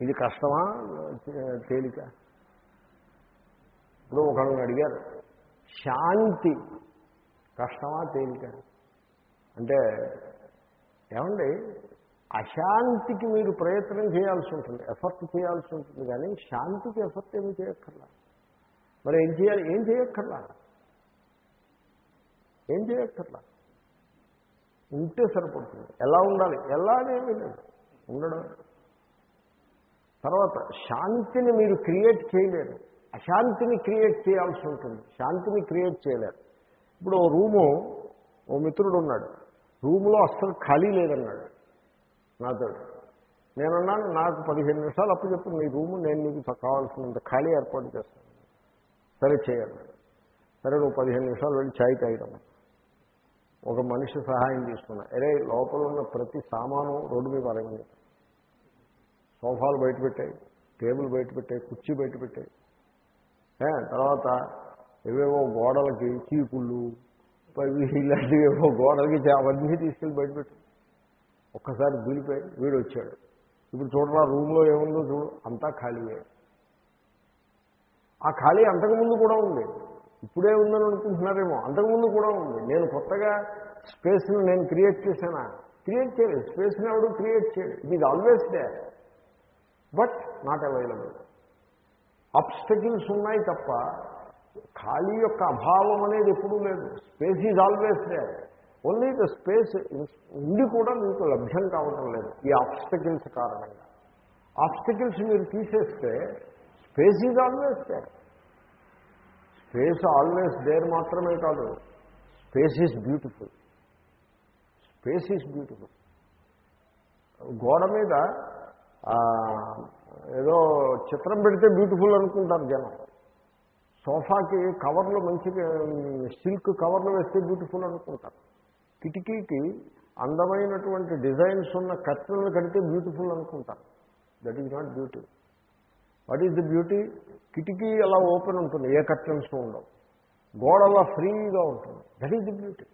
ఇది కష్టమా? తేలిక? ఇప్పుడు ఒకళ్ళని అడిగారు. శాంతి కష్టమా తేలిక? అంటే ఏమండి అశాంతికి మీరు ప్రయత్నం చేయాల్సి ఉంటుంది ఎఫర్ట్ చేయాల్సి ఉంటుంది కానీ శాంతికి ఎఫర్ట్ ఏమి చేయక్కర్లా? మరి ఏం చేయాలి? ఏం చేయక్కర్లా? ఏం చేయక్కర్లా? ఉంటే సరిపడుతుంది. ఎలా ఉండాలి? ఎలా అనేమి ఉండడం తర్వాత శాంతిని మీరు క్రియేట్ చేయలేరు. అశాంతిని క్రియేట్ చేయాల్సి ఉంటుంది. శాంతిని క్రియేట్ చేయలేరు. ఇప్పుడు ఓ రూము ఓ మిత్రుడు ఉన్నాడు రూములో అస్సలు ఖాళీ లేదన్నాడు. నాతో నేనన్నాను నాకు పదిహేను నిమిషాలు అప్పు చెప్పు నీ రూము నేను నీకు కావాల్సినంత ఖాళీ ఏర్పాటు చేస్తాను. సరే చేయాలి సరే నువ్వు పదిహేను నిమిషాలు వెళ్ళి ఛాయ్ తాగడం ఒక మనిషి సహాయం తీసుకున్నా. అరే లోపల ఉన్న ప్రతి సామాను రోడ్డు మీద పరగండి సోఫాలు బయట పెట్టాయి టేబుల్ బయట పెట్టాయి కుర్చీ బయట పెట్టాయి. తర్వాత ఏవేవో గోడలకి చీపుళ్ళు పవి ఇలాంటివి ఏవో గోడలకి అవన్నీ తీసుకెళ్ళి బయట పెట్టాయి. ఒక్కసారి దిగిపోయి వీడు వచ్చాడు. ఇప్పుడు చూడరా రూమ్లో ఏముందో చూడు అంతా ఖాళీయే. ఆ ఖాళీ అంతకుముందు కూడా ఉంది. ఇప్పుడే ఉందని అనుకుంటున్నారేమో అంతకుముందు కూడా ఉంది. నేను కొత్తగా స్పేస్ని నేను క్రియేట్ చేశానా? క్రియేట్ చేయలేదు. స్పేస్ని ఎవడు క్రియేట్ చేయడు. ఇది always there but not available. Obstacles ఉన్నాయి తప్ప ఖాళీ యొక్క అభావం అనేది ఎప్పుడూ లేదు. Space is always there. Only the space ఉండి కూడా మీకు లభ్యం కావటం లేదు ఈ ఆబ్స్టకిల్స్ కారణంగా. ఆబ్స్టకిల్స్ మీరు తీసేస్తే space is always there. Space always there మాత్రమే కాదు. Space is beautiful. Space is beautiful. గోడ మీద ఏదో చిత్రం పెడితే బ్యూటిఫుల్ అనుకుంటారు జనం. సోఫాకి కవర్లు మంచి సిల్క్ కవర్లు వేస్తే బ్యూటిఫుల్ అనుకుంటారు. కిటికీకి అందమైనటువంటి డిజైన్స్ ఉన్న కట్టెలను కడితే బ్యూటిఫుల్ అనుకుంటారు. That is not beauty what is the beauty కిటికీ అలా ఓపెన్ ఉంటుంది ఏ కర్టన్స్ ఉండవు. గోడ అలా ఫ్రీగా ఉంటుంది. That is the beauty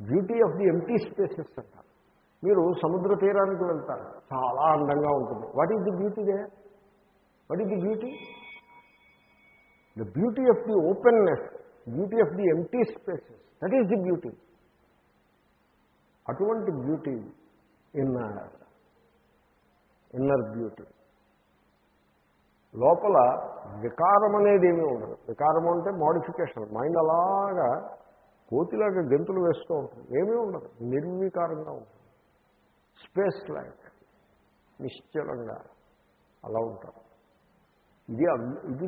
beauty of the empty spaces అంటారు. మీరు సముద్ర తీరానికి వెళ్తారు. చాలా అందంగా ఉంటుంది. What is the beauty there what is the beauty the beauty of the openness beauty of the empty spaces that is the beauty అటువంటి beauty inner inner beauty లోపల వికారం అనేది ఏమీ ఉండదు. వికారం అంటే మోడిఫికేషన్ మైండ్ అలాగా కోతిలాగా గెంతులు వేస్తూ ఉంటుంది. ఏమీ ఉండదు. నిర్వికారంగా ఉంటుంది. Space like. నిశ్చలంగా అలా ఉంటారు ఇది ఇది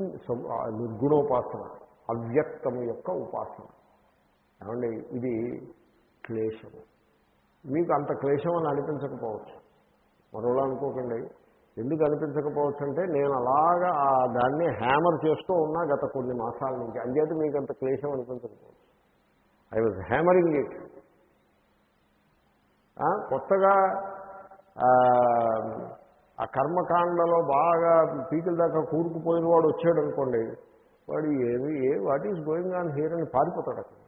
నిర్గుణోపాసన అవ్యక్తం యొక్క ఉపాసన. ఏమండి? ఇది క్లేశము. మీకు అంత క్లేశం అని అనిపించకపోవచ్చు. మరోలా అనుకోకండి. ఎందుకు అనిపించకపోవచ్చు అంటే నేను అలాగా దాన్ని హ్యామర్ చేస్తూ ఉన్నా గత కొన్ని మాసాల నుంచి. అంచేత మీకు అంత క్లేశం అనిపించకపోవచ్చు. I was hammering it. కొత్తగా ఆ, కర్మకాండలో బాగా పీకిల దాకా కూరుకుపోయిన వాడు వచ్చాడు అనుకోండి వాడు ఏమి ఏ what is going on here అని పారిపోతాడు అక్కడ.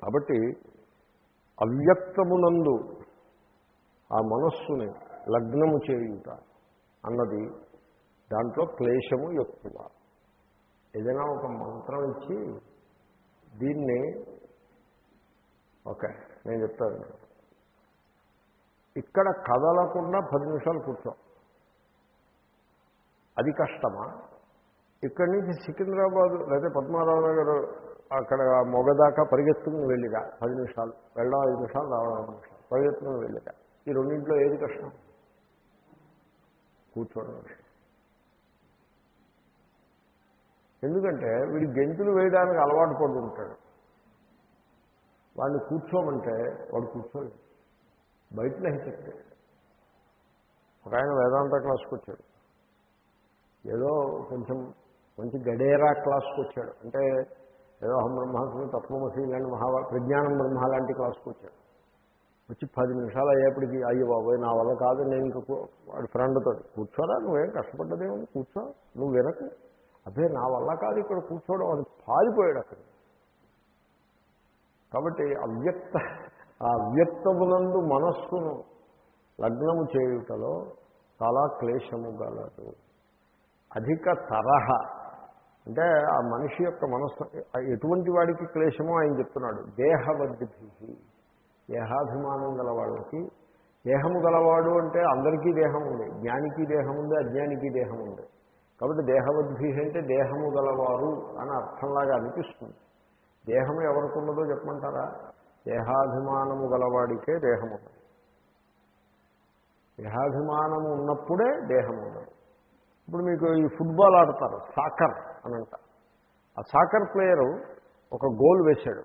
కాబట్టి అవ్యక్తమునందు ఆ మనస్సుని లగ్నము చేయుట అన్నది దాంట్లో క్లేశము ఎక్కువ. ఏదైనా ఒక మంత్రం ఇచ్చి దీన్ని ఓకే నేను చెప్తాను. ఇక్కడ కదలకుండా పది నిమిషాలు కూర్చో. అది కష్టమా? ఇక్కడి నుంచి సికింద్రాబాద్ లేదా పద్మారావు నగర్ అక్కడ మొగదాకా పరిగెత్తుకుని వెళ్ళిగా పది నిమిషాలు వెళ్ళడం ఐదు నిమిషాలు రావడం ఐదు నిమిషాలు. పరిగెత్తుకుని వెళ్ళిగా ఈ రెండింటిలో ఏది కష్టం? కూర్చోవడం కష్టం ఎందుకంటే వీడు గెంతులు వేయడానికి అలవాటు పడుతుంటాడు. వాడిని కూర్చోమంటే వాడు కూర్చోలేదు బయట చెప్తే. ఒక ఆయన వేదాంత క్లాస్కి వచ్చాడు. ఏదో కొంచెం మంచి గడేరా క్లాస్కి వచ్చాడు. అంటే ఏదో అహం బ్రహ్మాస్మి తత్వమసి ఇలాంటి మహా ప్రజ్ఞానం బ్రహ్మ లాంటి క్లాస్కి వచ్చాడు. వచ్చి పది నిమిషాలు అయ్యేప్పటికీ అయ్యో బాబోయ్ నా వల్ల కాదు నేను ఇంక వాడి ఫ్రెండ్తో కూర్చోరా నువ్వేం కష్టపడ్డదేముంది? కూర్చో నువ్వు వినకు. అదే నా వల్ల కాదు ఇక్కడ కూర్చోవడం అది పారిపోయాడు అక్కడ. కాబట్టి అవ్యక్త ఆ అవ్యక్తములందు మనస్సును లగ్నము చేయుటలో చాలా క్లేశము గలదు. అధిక తరహ. అంటే ఆ మనిషి యొక్క మనస్సు ఎటువంటి వాడికి క్లేశమో ఆయన చెప్తున్నాడు. దేహవద్భి దేహాభిమానం గల వాళ్ళకి దేహము గలవాడు అంటే అందరికీ దేహం ఉంది జ్ఞానికి దేహం ఉంది అజ్ఞానికి దేహం ఉంది కాబట్టి దేహవద్భి అంటే దేహము గలవారు అని అర్థంలాగా అనిపిస్తుంది. దేహము ఎవరికున్నదో చెప్పమంటారా? దేహాభిమానము గలవాడికే దేహము దేహాభిమానము ఉన్నప్పుడే దేహం ఉన్నది ఇప్పుడు మీకు ఈ ఫుట్బాల్ ఆడతారు సాకర్ అని అంట. ఆ సాకర్ ప్లేయరు ఒక గోల్ వేశాడు.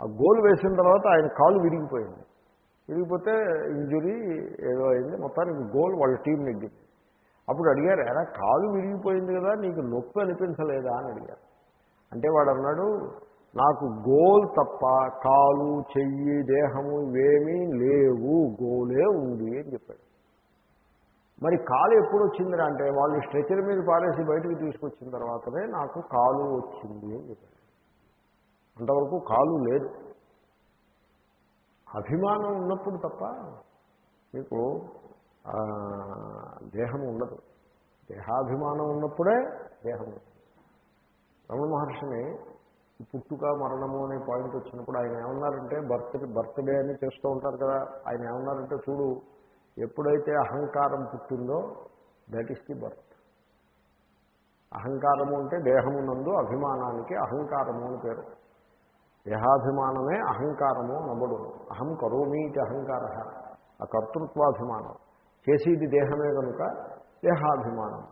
ఆ గోల్ వేసిన తర్వాత ఆయన కాలు విరిగిపోయింది. విరిగిపోతే ఇంజురీ ఏదో అయింది మొత్తానికి గోల్ వాళ్ళ టీం నెగ్గింది. అప్పుడు అడిగారు ఎరా కాలు విరిగిపోయింది కదా నీకు నొప్పి అనిపించలేదా? అని అడిగారు. అంటే వాడు అన్నాడు నాకు గోల్ తప్ప కాలు చెయ్యి దేహము ఇవేమీ లేవు గోలే ఉంది అని చెప్పాడు. మరి కాలు ఎప్పుడు వచ్చిందిరా అంటే వాళ్ళు స్ట్రెచర్ మీద పారేసి బయటకు తీసుకొచ్చిన తర్వాతనే నాకు కాలు వచ్చింది అని చెప్పాడు. అంతవరకు కాలు లేదు. అభిమానం ఉన్నప్పుడు తప్ప మీకు దేహం ఉండదు. దేహాభిమానం ఉన్నప్పుడే దేహం రమణ మహర్షిని పుట్టుక మరణము అనే పాయింట్ వచ్చినప్పుడు ఆయన ఏమన్నారంటే బర్త్ బర్త్డే అని చేస్తూ ఉంటారు కదా ఆయన ఏమన్నారంటే చూడు ఎప్పుడైతే అహంకారం పుట్టిందో దట్ ఈస్ ది బర్త్ అహంకారము అంటే దేహమునందు అభిమానానికి అహంకారము అని పేరు. దేహాభిమానమే అహంకారము నమ్మడు. అహం కరోమీటి అహంకార. ఆ కర్తృత్వాభిమానం. చేసేది దేహమే కనుక దేహాభిమానం.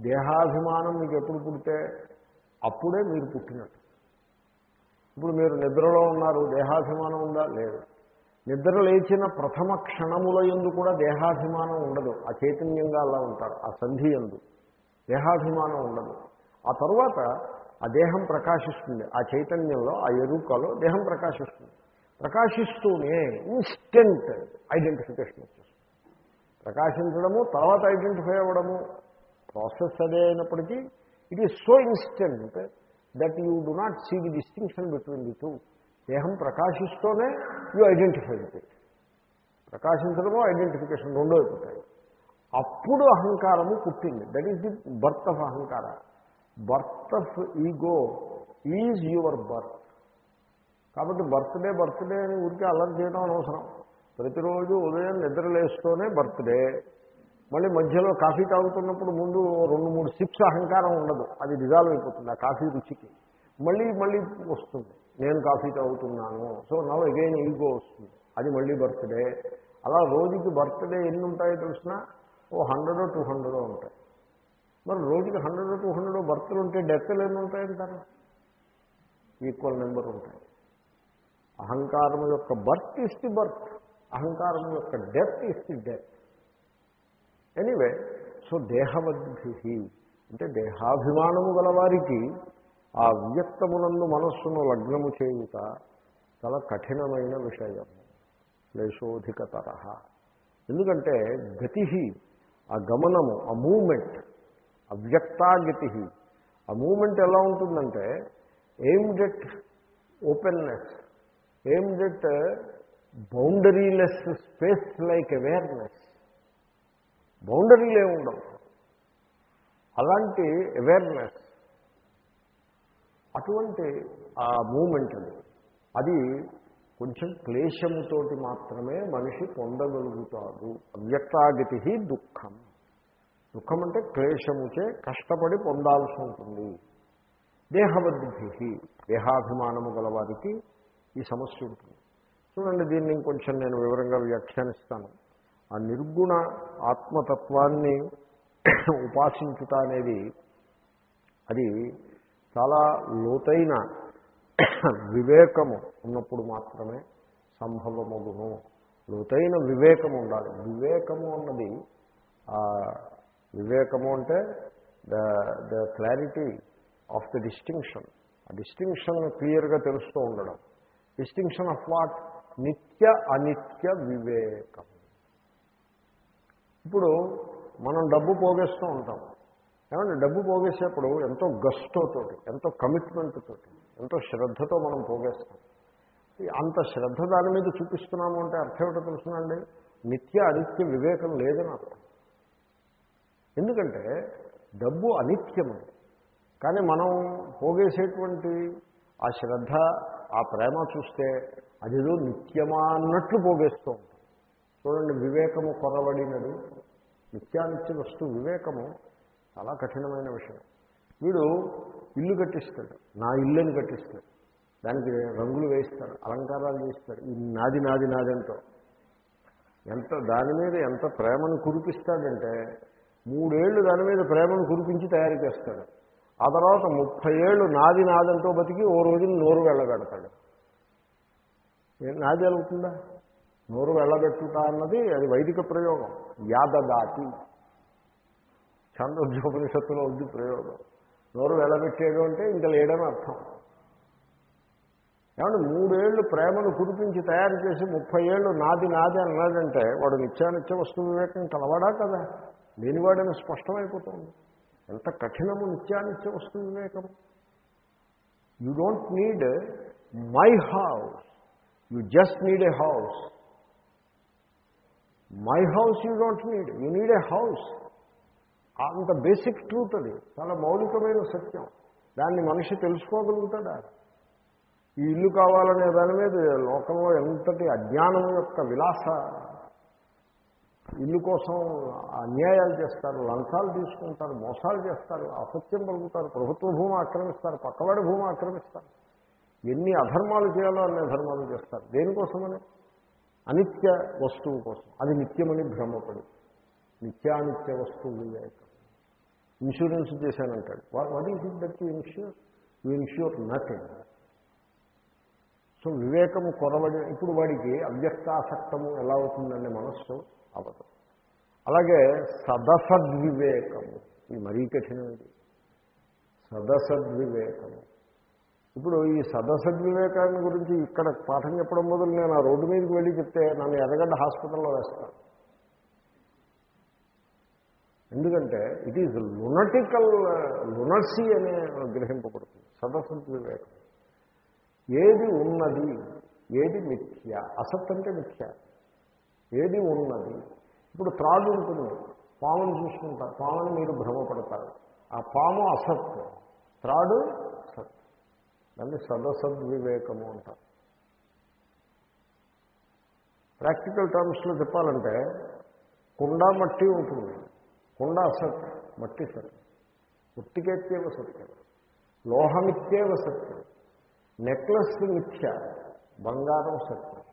దేహాభిమానం మీకు ఎప్పుడు పుడితే అప్పుడే మీరు పుట్టినట్టు. ఇప్పుడు మీరు నిద్రలో ఉన్నారు దేహాభిమానం ఉందా? లేదు. నిద్ర లేచిన ప్రథమ క్షణముల ఎందు కూడా దేహాభిమానం ఉండదు. ఆ చైతన్యంగా అలా ఉంటారు. ఆ సంధి ఎందు దేహాభిమానం ఉండదు. ఆ తరువాత ఆ దేహం ప్రకాశిస్తుంది. ఆ చైతన్యంలో ఆ ఎరుకలో దేహం ప్రకాశిస్తుంది. ప్రకాశిస్తూనే ఇన్స్టెంట్ ఐడెంటిఫికేషన్ వచ్చేస్తుంది. ప్రకాశించడము తర్వాత ఐడెంటిఫై అవ్వడము. ప్రాసెస్ అదే అయినప్పటికీ it is so instant that you do not see the distinction between the two దేహం ప్రకాశిస్తూనే యూ ఐడెంటిఫై విత్ ఇట్ ప్రకాశించడము ఐడెంటిఫికేషన్ రెండో అయిపోతాయి. అప్పుడు అహంకారము పుట్టింది. That is the birth of అహంకార. Birth of ego is your birth కాబట్టి బర్త్డే బర్త్డే అని ఊరికే అల్లరి చేయడం అనవసరం. ప్రతిరోజు ఉదయం నిద్రలేస్తూనే బర్త్డే. మళ్ళీ మధ్యలో కాఫీ తాగుతున్నప్పుడు ముందు రెండు మూడు సిప్స్ అహంకారం ఉండదు. అది డిజాల్వ్ అయిపోతుంది ఆ కాఫీ రుచికి. మళ్ళీ మళ్ళీ వస్తుంది. నేను కాఫీ తాగుతున్నాను. సో నవ్ అగైన్ ఈగో వస్తుంది. అది మళ్ళీ బర్త్డే. అలా రోజుకి బర్త్డే ఎన్ని ఉంటాయో తెలిసిన ఓ హండ్రెడ్ టూ హండ్రెడ్ ఉంటాయి. మరి రోజుకి హండ్రెడ్ టూ హండ్రెడ్ బర్త్లు ఉంటే డెత్లు ఎన్ని ఉంటాయంటారు? ఈక్వల్ నెంబర్ ఉంటాయి. అహంకారం యొక్క బర్త్ ఇస్ ది బర్త్ అహంకారం యొక్క death is the death anyway so దేహవద్భి అంటే దేహాభిమానము గలవారికి ఆ వ్యక్తమునందు మనస్సును లగ్నము చేయుట చాలా కఠినమైన విషయం. క్లేశోధికతర. ఎందుకంటే గతి ఆ గమనము ఆ మూమెంట్ అవ్యక్తాగతి ఆ మూమెంట్ ఎలా ఉంటుందంటే aimed at openness aimed at boundaryless space like awareness. బౌండరీలే ఉండవు. అలాంటి అవేర్నెస్ అటువంటి ఆ మూమెంట్ అది. అది కొంచెం క్లేశముతోటి మాత్రమే మనిషి పొందగలుగుతాడు. అవ్యక్తాగతి దుఃఖం. దుఃఖం అంటే క్లేశముచే కష్టపడి పొందాల్సి ఉంటుంది. దేహబద్ధి దేహాభిమానము గలవారికి ఈ సమస్య ఉంటుంది. చూడండి దీన్ని ఇంకొంచెం నేను వివరంగా వ్యాఖ్యానిస్తాను. ఆ నిర్గుణ ఆత్మతత్వాన్ని ఉపాసించుట అనేది అది చాలా లోతైన వివేకము ఉన్నప్పుడు మాత్రమే సంభవమగును. లోతైన వివేకము ఉండాలి. వివేకము అన్నది వివేకము అంటే the the clarity of the distinction. ఆ డిస్టింక్షన్ క్లియర్గా తెలుస్తూ ఉండడం. Distinction of what? నిత్య అనిత్య వివేకం. ఇప్పుడు మనం డబ్బు పోగేస్తూ ఉంటాం. ఏమంటే డబ్బు పోగేసేప్పుడు ఎంతో గస్టోతోటి ఎంతో కమిట్మెంట్ తోటి ఎంతో శ్రద్ధతో మనం పోగేస్తాం. అంత శ్రద్ధ దాని మీద చూపిస్తున్నాము అంటే అర్థం ఏమిటో తెలుసునండి నిత్య అనిత్య వివేకం లేదని అర్థం ఎందుకంటే డబ్బు అనిత్యము. కానీ మనం పోగేసేటువంటి ఆ శ్రద్ధ ఆ ప్రేమ చూస్తే అదేదో నిత్యమా అన్నట్లు పోగేస్తూ ఉంటుంది చూడండి వివేకము కొరవడినది. నిత్యానిత్య వస్తు వివేకము చాలా కఠినమైన విషయం. వీడు ఇల్లు కట్టిస్తాడు. నా ఇల్లుని కట్టిస్తాడు. దానికి రంగులు వేయిస్తాడు అలంకారాలు చేస్తాడు ఈ నాది నాది నాది ఎంత దాని మీద ఎంత ప్రేమను కురిపిస్తాడంటే మూడేళ్ళు దాని మీద ప్రేమను కురిపించి తయారు చేస్తాడు. ఆ తర్వాత ముప్పై ఏళ్ళు నాది నాదంటూ బతికి ఓ రోజున నోరు వెళ్ళగడతాడు. నాది అవుతుందా నోరు వెళ్ళబెట్టుట అన్నది అది వైదిక ప్రయోగం. యాదదాతి. చంద్రోద్యోపనిషత్తులో ఉంది ప్రయోగం. నోరు వెళ్ళబెట్టేయడం అంటే ఇంకా లేడని అర్థం. ఏమంటే మూడేళ్ళు ప్రేమను కురిపించి తయారు చేసి ముప్పై ఏళ్ళు నాది నాది అన్నాడంటే వాడు నిత్యానిత్య వస్తు వివేకం కలవాడా కదా? లేనివాడని స్పష్టమైపోతుంది. ఎంత కఠినము నిత్యానిత్య వస్తు వివేకం you don't need my house you just need a house my house you don't need you need a house అంత బేసిక్ ట్రూత్ అది. చాలా మౌలికమైన సత్యం. దాన్ని మనిషి తెలుసుకోగలుగుతాడా? ఈ ఇల్లు కావాలనే దాని మీద లోకంలో ఎంతటి అజ్ఞానం యొక్క విలాస? ఇల్లు కోసం అన్యాయాలు చేస్తారు లంచాలు తీసుకుంటారు మోసాలు చేస్తారు అసత్యం పలుకుతారు ప్రభుత్వ భూమి ఆక్రమిస్తారు పక్కవాడి భూమి ఆక్రమిస్తారు. ఎన్ని అధర్మాలు చేయాలో అన్ని అధర్మాలు చేస్తారు. దేనికోసమని? అనిత్య వస్తువు కోసం. అది నిత్యమని భ్రమపడి. నిత్యానిత్య వస్తువు వివేకం insurance చేశానంటాడు. What is it that you insure you insure nothing so వివేకము కొరవడి ఇప్పుడు వాడికి అవ్యక్తాసక్తము ఎలా అవుతుందండి మనస్సు అవదు. అలాగే సదసద్వివేకము. ఇది మరీ కఠినమైనది. సదసద్వివేకము. ఇప్పుడు ఈ సదసద్వివేకాన్ని గురించి ఇక్కడ పాఠం చెప్పడం మొదలు నేను ఆ రోడ్డు మీదకి వెళ్ళి చెప్తే నన్ను ఎర్రగడ్డ హాస్పిటల్లో వేస్తాను ఎందుకంటే ఇట్ ఈజ్ లునటికల్ లునర్సీ అనే గ్రహింపబడుతుంది. సదసద్వివేకం ఏది ఉన్నది ఏది మిథ్య? అసత్ అంటే మిథ్య. ఏది ఉన్నది? ఇప్పుడు త్రాడు ఉంటుంది. పామును చూసుకుంటారు పామును మీరు భ్రమపడతారు. ఆ పాము అసత్. త్రాడు దాన్ని సదసద్వివేకము అంటారు. ప్రాక్టికల్ టర్మ్స్లో చెప్పాలంటే కుండ మట్టి ఉంటుంది. కుండ అసత్ మట్టి సత్. ఉట్టికెత్తేవ సత్యం. లోహమిత్యేవ సత్యం. నెక్లెస్ మిథ్య బంగారం సత్యం.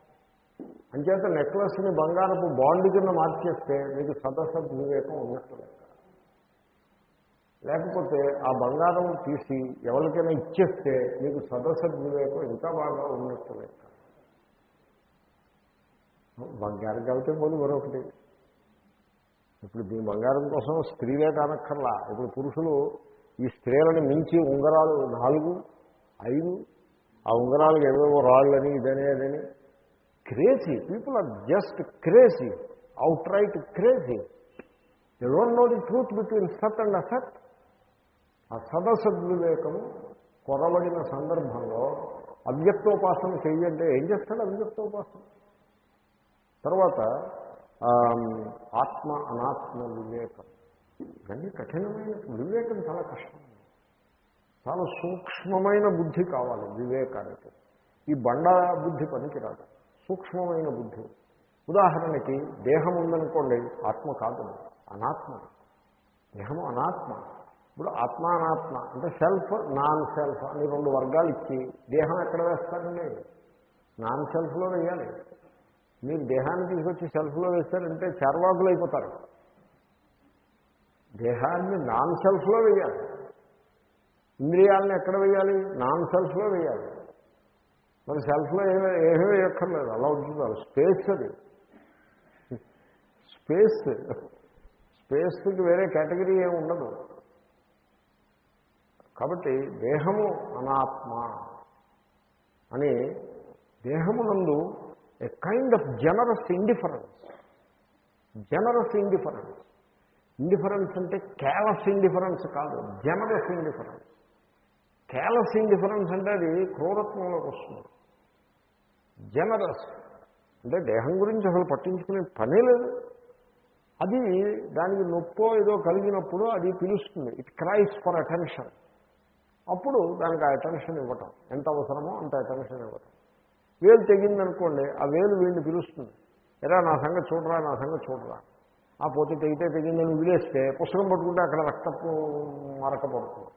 అంచేత నెక్లెస్ని బంగారపు బాండ్ కింద మార్చేస్తే మీకు సదసద్వివేకం ఉన్నట్టు లేకపోతే ఆ బంగారం తీసి ఎవరికైనా ఇచ్చేస్తే మీకు సదసద్వివేకం ఇంకా బాగా ఉన్నట్టు లెక్క. బంగారం కలిపితే పోదు మరొకటి. ఇప్పుడు మీ బంగారం కోసం స్త్రీలే కానక్కర్లా. ఇప్పుడు పురుషులు ఈ స్త్రీలను మించి ఉంగరాలు నాలుగు ఐదు ఆ ఉంగరాలకు ఏవేవో రాళ్ళని ఇదనేదని అదని. Crazy. People are just crazy. Out right crazy. They don't know the truth between సత్ అండ్ అసత్. ఆ సదసద్వివేకము కొరబడిన సందర్భంలో అవ్యక్తోపాసన చేయండి ఏం చేస్తాడు అవ్యక్తోపాసన? తర్వాత ఆత్మ అనాత్మ వివేకం. ఇవన్నీ కఠినమైన వివేకం చాలా కష్టం. చాలా సూక్ష్మమైన బుద్ధి కావాలి వివేకానికి. ఈ బండ బుద్ధి పనికిరాదు. సూక్ష్మమైన బుద్ధి. ఉదాహరణకి దేహం ఉందనుకోండి ఆత్మ కాదు. అనాత్మ. దేహము అనాత్మ. ఇప్పుడు ఆత్మానాత్మ అంటే సెల్ఫ్ నాన్ సెల్ఫ్ అని రెండు వర్గాలు ఇచ్చి దేహం ఎక్కడ వేస్తారండి? నాన్ సెల్ఫ్లో వేయాలి. మీరు దేహాన్ని తీసుకొచ్చి సెల్ఫ్లో వేస్తారంటే చర్వాకులు అయిపోతారు. దేహాన్ని నాన్ సెల్ఫ్లో వేయాలి. ఇంద్రియాలను ఎక్కడ వేయాలి? నాన్ సెల్ఫ్లో వేయాలి. మరి సెల్ఫ్లో ఏమీ ఏమీ వేయక్కర్లేదు. అలా ఉంచుతారు స్పేస్ అది. స్పేస్ స్పేస్కి వేరే కేటగిరీ ఏమి ఉండదు. కాబట్టి దేహము అనాత్మ అని దేహమునందు a kind of generous indifference generous indifference indifference అంటే కేలస్ ఇండిఫరెన్స్ కాదు జనరస్ ఇండిఫరెన్స్ కేలస్ ఇండిఫరెన్స్ అంటే అది క్రూరత్వంలోకి వస్తుంది. జనరస్ అంటే దేహం గురించి అసలు పట్టించుకునే పనే లేదు. అది దానికి నొప్పో ఏదో కలిగినప్పుడు అది పిలుస్తుంది. ఇట్ క్రైస్ ఫర్ అటెన్షన్ అప్పుడు దానికి ఆ అటెన్షన్ ఇవ్వటం. ఎంత అవసరమో అంత అటెన్షన్ ఇవ్వటం. వేలు తెగిందనుకోండి ఆ వేలు వీడిని పిలుస్తుంది. ఎరా నా సంగతి చూడరా నా సంగతి చూడరా. ఆ పోతే తెగితే తెగిందని వదిలేస్తే పుస్తకం పట్టుకుంటే అక్కడ రక్తపు మరక పడుతుంది.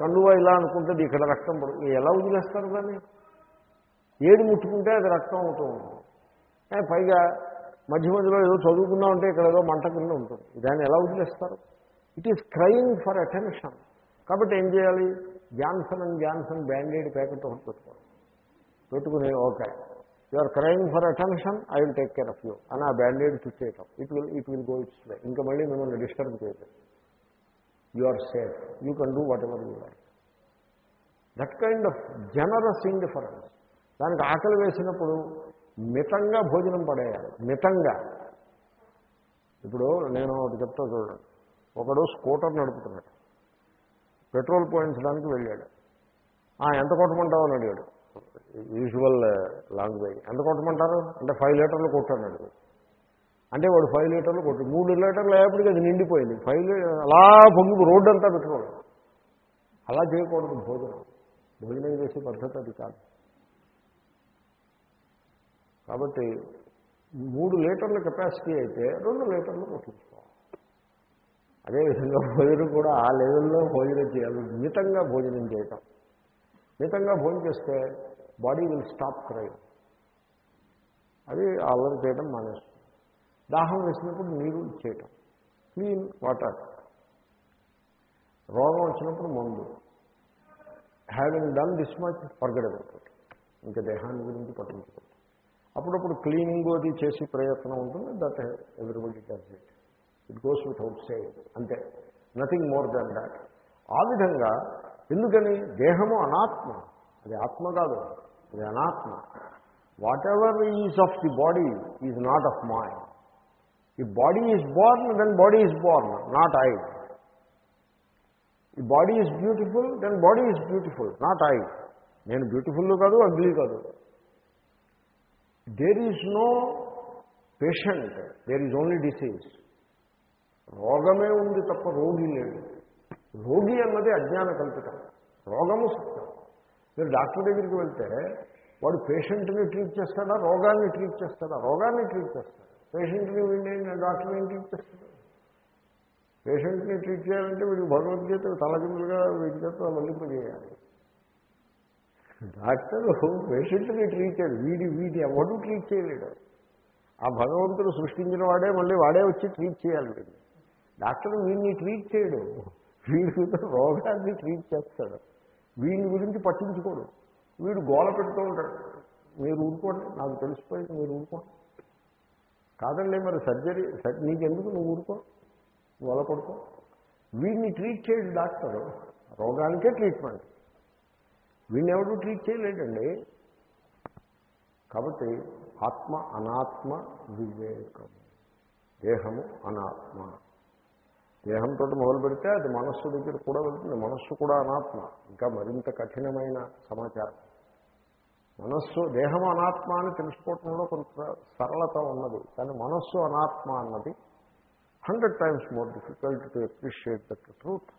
కండువా ఇలా అనుకుంటే ఇది ఇక్కడ రక్తం పడుతుంది ఎలా వదిలేస్తారు దాన్ని? ఏది ముట్టుకుంటే అది రక్తం అవుతూ ఉంటుంది. పైగా మధ్య మధ్యలో ఏదో చదువుకున్నా ఉంటే ఇక్కడ ఏదో మంట కింద ఉంటుంది. దాన్ని ఎలా వదిలేస్తారు? It is crying for attention కాబట్టి ఏం చేయాలి? Johnson and Johnson bandaid packet ఒకటి పెట్టుకోవాలి. పెట్టుకుని okay. You are crying for attention I will take care of you అని ఆ bandaid చుట్టేయటం. It will it will go its way. ఇంకా మళ్ళీ మిమ్మల్ని డిస్టర్బ్ చేయదు. You are safe. You can do whatever you like. That kind of generous indifference. దానికి ఆకలి వేసినప్పుడు మితంగా భోజనం పడేయాలి. మితంగా. ఇప్పుడు నేను ఒకటి చెప్తా చూడండి. ఒకడు స్కూటర్ నడుపుతున్నాడు. పెట్రోల్ పోయించడానికి వెళ్ళాడు. "ఆ, ఎంత కొట్టమంటావు అని అడిగాడు. Usual language. ఎంత కొట్టమంటారు? అంటే ఫైవ్ లీటర్లు కొట్టాడు అంటే వాడు ఫైవ్ లీటర్లు కొట్టు మూడు లీటర్లు అయ్యేప్పటికి అది నిండిపోయింది. ఫైవ్ అలా పొంగి రోడ్డు అంతా పెట్రోల్ అలా చేయకూడదు భోజనం. భోజనం చేసే పద్ధతి అది కాదు. కాబట్టి మూడు లీటర్ల కెపాసిటీ అయితే రెండు లీటర్లు కొట్టించుకోవాలి అదేవిధంగా భోజనం కూడా ఆ లెవెల్లో భోజనం చేయాలి మితంగా భోజనం చేయటం. మితంగా భోజనం చేస్తే బాడీ విల్ స్టాప్ క్రైమ్ అది అల్లరి చేయడం మానేస్తుంది దాహం వేసినప్పుడు నీరు ఇచ్చేయటం క్లీన్ వాటర్. రోగం వచ్చినప్పుడు మందు. Having done this much forgettable ఇంకా దేహాన్ని గురించి పట్టించుకోవచ్చు అప్పుడప్పుడు క్లీనింగ్ అది చేసి ప్రయత్నం ఉంటుంది that everybody does it it goes with out side అంతే. నథింగ్ మోర్ దాన్ దాట్ ఆ విధంగా ఎందుకని? దేహము అనాత్మ. అది ఆత్మ కాదు. అది అనాత్మ. Whatever is of the body is not of mind ఈ body is born then body is born not I ఈ body is beautiful then body is beautiful not I నేను బ్యూటిఫుల్ కాదు అగ్లీ కాదు. There is no patient there is only disease రోగమే ఉంది తప్ప రోగి లేడు రోగి అన్నది అజ్ఞాన కల్పితం. రోగము సత్యం. మీరు డాక్టర్ దగ్గరికి వెళ్తే వాడు పేషెంట్ని ట్రీట్ చేస్తాడా? రోగాన్ని ట్రీట్ చేస్తాడా? రోగాన్ని ట్రీట్ చేస్తాడు? పేషెంట్ని వీడిని డాక్టర్ని ఏం ట్రీట్ చేస్తాడు? పేషెంట్ని ట్రీట్ చేయాలంటే వీడికి భగవద్గీత తలకిందులుగా వీటి చేత మళ్ళింపజేయాలి. డాక్టర్ పేషెంట్ని ట్రీట్ చేయాలి. వీడి వీడి ఎవడు ట్రీట్ చేయలేడు. ఆ భగవంతుడు సృష్టించిన వాడే మళ్ళీ వాడే వచ్చి ట్రీట్ చేయాలి వీడిని. డాక్టర్ వీడిని ట్రీట్ చేయడు. వీడి రోగాన్ని ట్రీట్ చేస్తాడు. వీడి గురించి పట్టించుకోడు. వీడు గోల పెడుతూ ఉంటాడు. మీరు ఊరుకోండి నాకు తెలిసిపోయింది మీరు ఊరుకోండి. కాదండి మరి సర్జరీ నీకెందుకు నువ్వు ఊరుకో? గోల పడుకో. వీడిని ట్రీట్ చేయడు డాక్టరు. రోగానికే ట్రీట్మెంట్. వీడిని ఎవరు ట్రీట్ చేయలేడండి. కాబట్టి ఆత్మ అనాత్మ వివేకం. దేహము అనాత్మ. దేహంతో మొదలు పెడితే అది మనస్సు దగ్గర కూడా వెళ్తుంది. మనస్సు కూడా అనాత్మ. ఇంకా మరింత కఠినమైన సమాచారం. మనస్సు దేహం అనాత్మ అని తెలుసుకోవటంలో కొంత సరళత ఉన్నది. కానీ మనస్సు అనాత్మ అన్నది hundred times more difficult to appreciate that truth.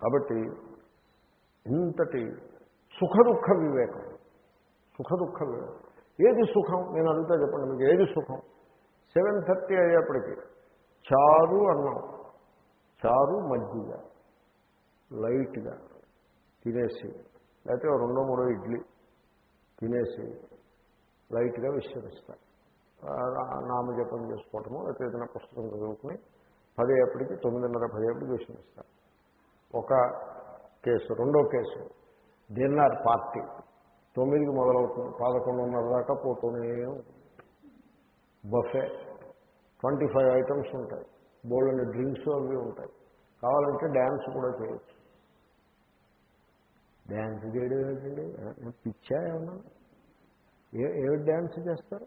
కాబట్టి ఇంతటి సుఖ దుఃఖ వివేకం సుఖదుఖ వివేకం. ఏది సుఖం? నేను అడుగుతా చెప్పండి మీకు ఏది సుఖం? సెవెన్ థర్టీ అయ్యేప్పటికి చారు అన్నం చారు మజ్జిగ లైట్గా తినేసి లేకపోతే రెండో మూడో ఇడ్లీ తినేసి లైట్గా విశ్రమిస్తారు నామజపం చేసుకోవటము లేకపోతే ఏదైనా పుస్తకం చదువుకుని పదేపటికి తొమ్మిదిన్నర పదేపటికి విశ్రమిస్తారు ఒక కేసు రెండో కేసు డిన్నర్ పార్టీ. తొమ్మిదికి మొదలవుతుంది పదకొండున్నర దాకా పోతూనే బఫే. ట్వంటీ ఫైవ్ ఐటమ్స్ ఉంటాయి. బోల్డ్ డ్రింక్స్ అవి ఉంటాయి. కావాలంటే డ్యాన్స్ కూడా చేయొచ్చు. డ్యాన్స్ చేయడం ఏంటండి? పిచ్చా ఏమన్నా? ఏ డ్యాన్స్ చేస్తారు?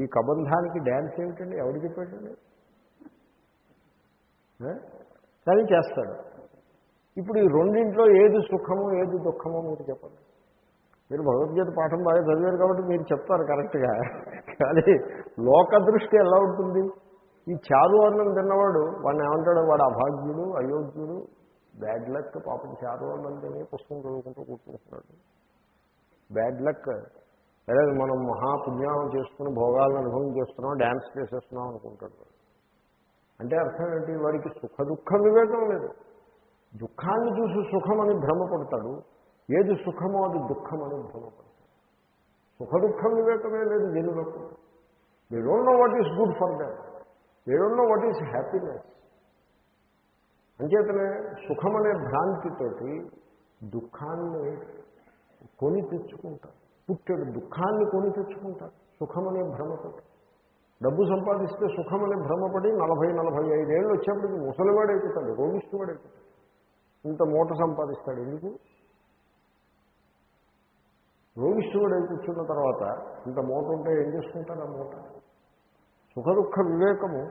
ఈ కబంధానికి డ్యాన్స్ ఏమిటండి? ఎవరు చెప్పాడండి కానీ చేస్తాడు. ఇప్పుడు ఈ రెండింట్లో ఏది సుఖము ఏది దుఃఖమో మీరు చెప్పండి. మీరు భగవద్గీత పాఠం బాగా చదివారు కాబట్టి మీరు చెప్తారు కరెక్ట్గా. కానీ లోక దృష్టి ఎలా ఉంటుంది? ఈ చారు అన్నం తిన్నవాడు వాడిని ఏమంటాడు? వాడు అభాగ్యుడు అయోగ్యుడు బ్యాడ్ లక్ పాపం చారు అన్నం తిని పుస్తకం చదువుకుంటూ కూర్చుంటున్నాడు. Bad luck. లేదా మనం మహాపుణ్యాలను చేసుకుని భోగాలను అనుభవం చేస్తున్నాం డ్యాన్స్ చేసేస్తున్నాం అనుకుంటాడు. అంటే అర్థం ఏంటి? వాడికి సుఖ దుఃఖ వివేకం లేదు. దుఃఖాన్ని చూసి సుఖమని భ్రమపడతాడు. ఏది సుఖమో అది దుఃఖమని భ్రమపడతాడు సుఖ దుఃఖం వివేకమే లేదు జనులకు they don't know what is good for them they don't know what is happiness అంచేతనే సుఖమనే భ్రాంతితోటి దుఃఖాన్ని కొని తెచ్చుకుంటారు. పుట్టాడు దుఃఖాన్ని కొని తెచ్చుకుంటారు. సుఖమనే భ్రమపడి డబ్బు సంపాదిస్తే సుఖమనే భ్రమపడి నలభై నలభై ఐదేళ్ళు వచ్చేప్పటికి ముసలివాడైపోతాడు రోగిస్తువాడైపోతాడు ఇంత మూట సంపాదిస్తాడు ఎందుకు? రోగిష్ఠుడై కూర్చున్న తర్వాత ఇంత మూట ఉంటే ఏం చేసుకుంటారు ఆ మూట? సుఖ దుఃఖ వివేకము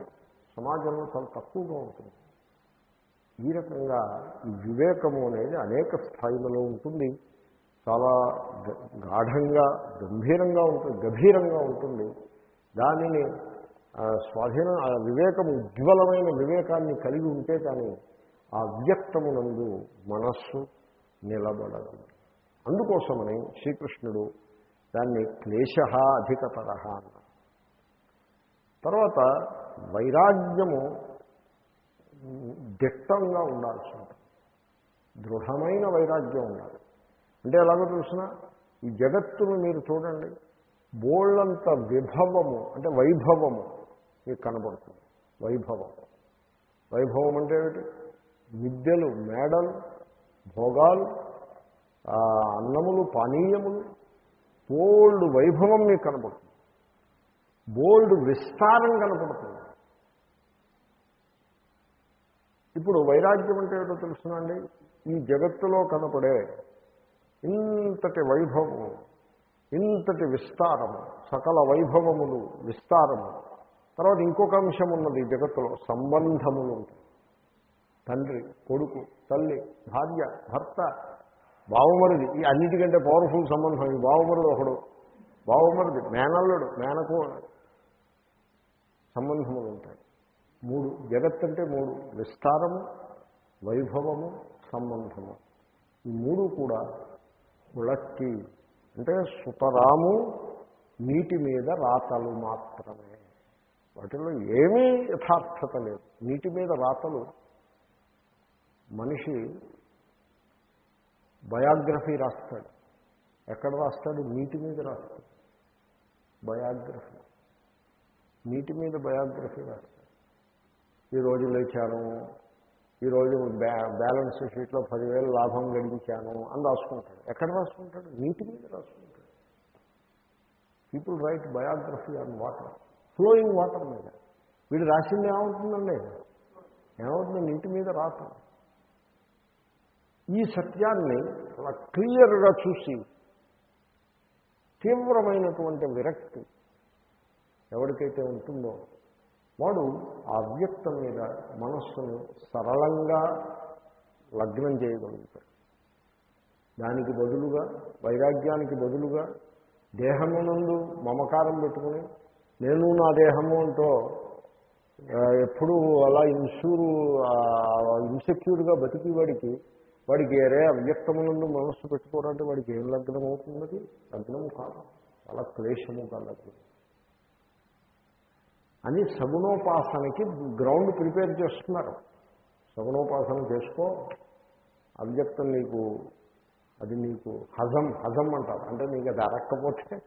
సమాజంలో చాలా తక్కువగా ఉంటుంది. ఈ రకంగా ఈ వివేకము అనేది అనేక స్థాయిలలో ఉంటుంది. చాలా గాఢంగా గంభీరంగా ఉంటుంది గభీరంగా ఉంటుంది. దానిని ఆ, స్వాధీనం ఆ వివేకము ఉజ్వలమైన వివేకాన్ని కలిగి ఉంటే కానీ ఆ వ్యక్తమునందు మనస్సు నిలబడదు. అందుకోసమని శ్రీకృష్ణుడు దాన్ని క్లేశ అధికతర అన్నారు తర్వాత వైరాగ్యము దిట్టంగా ఉండాల్సి ఉంటుంది. దృఢమైన వైరాగ్యం ఉండాలి. అంటే ఎలాగో చూసిన ఈ జగత్తును మీరు చూడండి బోళ్ళంత విభవము అంటే వైభవము మీకు కనబడుతుంది. వైభవం. వైభవం అంటే ఏమిటి? విద్యలు మేడలు భోగాలు అన్నములు పానీయములు బోల్డ్ వైభవం మీకు కనపడుతుంది. బోల్డ్ విస్తారం కనపడుతుంది. ఇప్పుడు వైరాగ్యం అంటే ఏదో తెలుసునండి ఈ జగత్తులో కనపడే ఇంతటి వైభవము ఇంతటి విస్తారము సకల వైభవములు విస్తారము. తర్వాత ఇంకొక అంశం ఉన్నది ఈ జగత్తులో సంబంధములు. తండ్రి కొడుకు తల్లి భార్య భర్త బావమరిది. ఈ అన్నిటికంటే పవర్ఫుల్ సంబంధం ఈ బావమరుడు ఒకడు. బావమరిది మేనల్లుడు మేనకు సంబంధములు ఉంటాయి. మూడు జగత్ అంటే మూడు. విస్తారము వైభవము సంబంధము. ఈ మూడు కూడా ఉళక్కి అంటే సుతరాము నీటి మీద రాతలు మాత్రమే. వాటిలో ఏమీ యథార్థత లేదు. నీటి మీద రాతలు మనిషి బయోగ్రఫీ రాస్తాడు. ఎక్కడ రాస్తాడు? నీటి మీద రాస్తాడు. బయోగ్రఫీ. నీటి మీద బయోగ్రఫీ రాస్తాడు. ఈరోజు లేచాను. ఈరోజు బ్యా బ్యాలెన్స్ షీట్లో పదివేలు లాభం గడిపించాను అని రాసుకుంటాడు. ఎక్కడ రాసుకుంటాడు? నీటి మీద రాసుకుంటాడు. People write biography on water flowing water మీద. వీడు రాసింది ఏమవుతుందండి? ఏమవుతుంది? నీటి మీద రాస్తాడు ఈ సత్యాన్ని చాలా క్లియర్గా చూసి తీవ్రమైనటువంటి విరక్తి ఎవరికైతే ఉంటుందో వాడు ఆ అవ్యక్తం మీద మనస్సును సరళంగా లగ్నం చేయగలుగుతాడు. దానికి బదులుగా వైరాగ్యానికి బదులుగా దేహమునందు మమకారం పెట్టుకుని నేను నా దేహము అంటూ ఎప్పుడూ అలా ఇన్సూరు ఇన్సెక్యూర్గా బతికేవాడికి వాడికి ఏరే అవ్యక్తమునందు మనస్సు పెట్టుకోవాలంటే వాడికి ఏం లగ్నం అవుతున్నది లగ్నం కాదు. చాలా క్లేశము కలదు. అని సగుణోపాసనకి గ్రౌండ్ ప్రిపేర్ చేస్తున్నారు. సగుణోపాసన చేసుకో. అవ్యక్తం నీకు అది నీకు హజం హజం అంటారు. అంటే నీకు అది అరక్కపోతే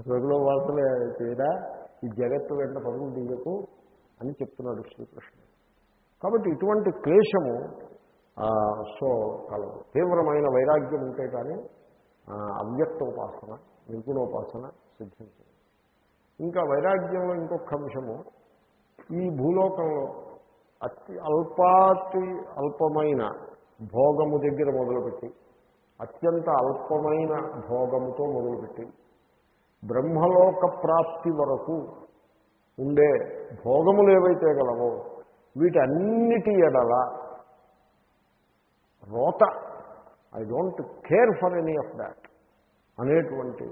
సగుణోపాసన చేయరా? ఈ జగత్తు వెంట పరుగులు తీయకు అని చెప్తున్నాడు శ్రీకృష్ణుడు. కాబట్టి ఇటువంటి క్లేశము సో కలదు. తీవ్రమైన వైరాగ్యం ఉంటే కానీ అవ్యక్త ఉపాసన నిర్గుణోపాసన సిద్ధించదు. ఇంకా వైరాగ్యంలో ఇంకొక అంశము ఈ భూలోకంలో అతి అల్పాతి అల్పమైన భోగము దగ్గర మొదలుపెట్టి అత్యంత అల్పమైన భోగముతో మొదలుపెట్టి బ్రహ్మలోక ప్రాప్తి వరకు ఉండే భోగములు ఏవైతే గలవో వీటన్నిటి ఎడల రోత. I don't care for any of that అనేటువంటి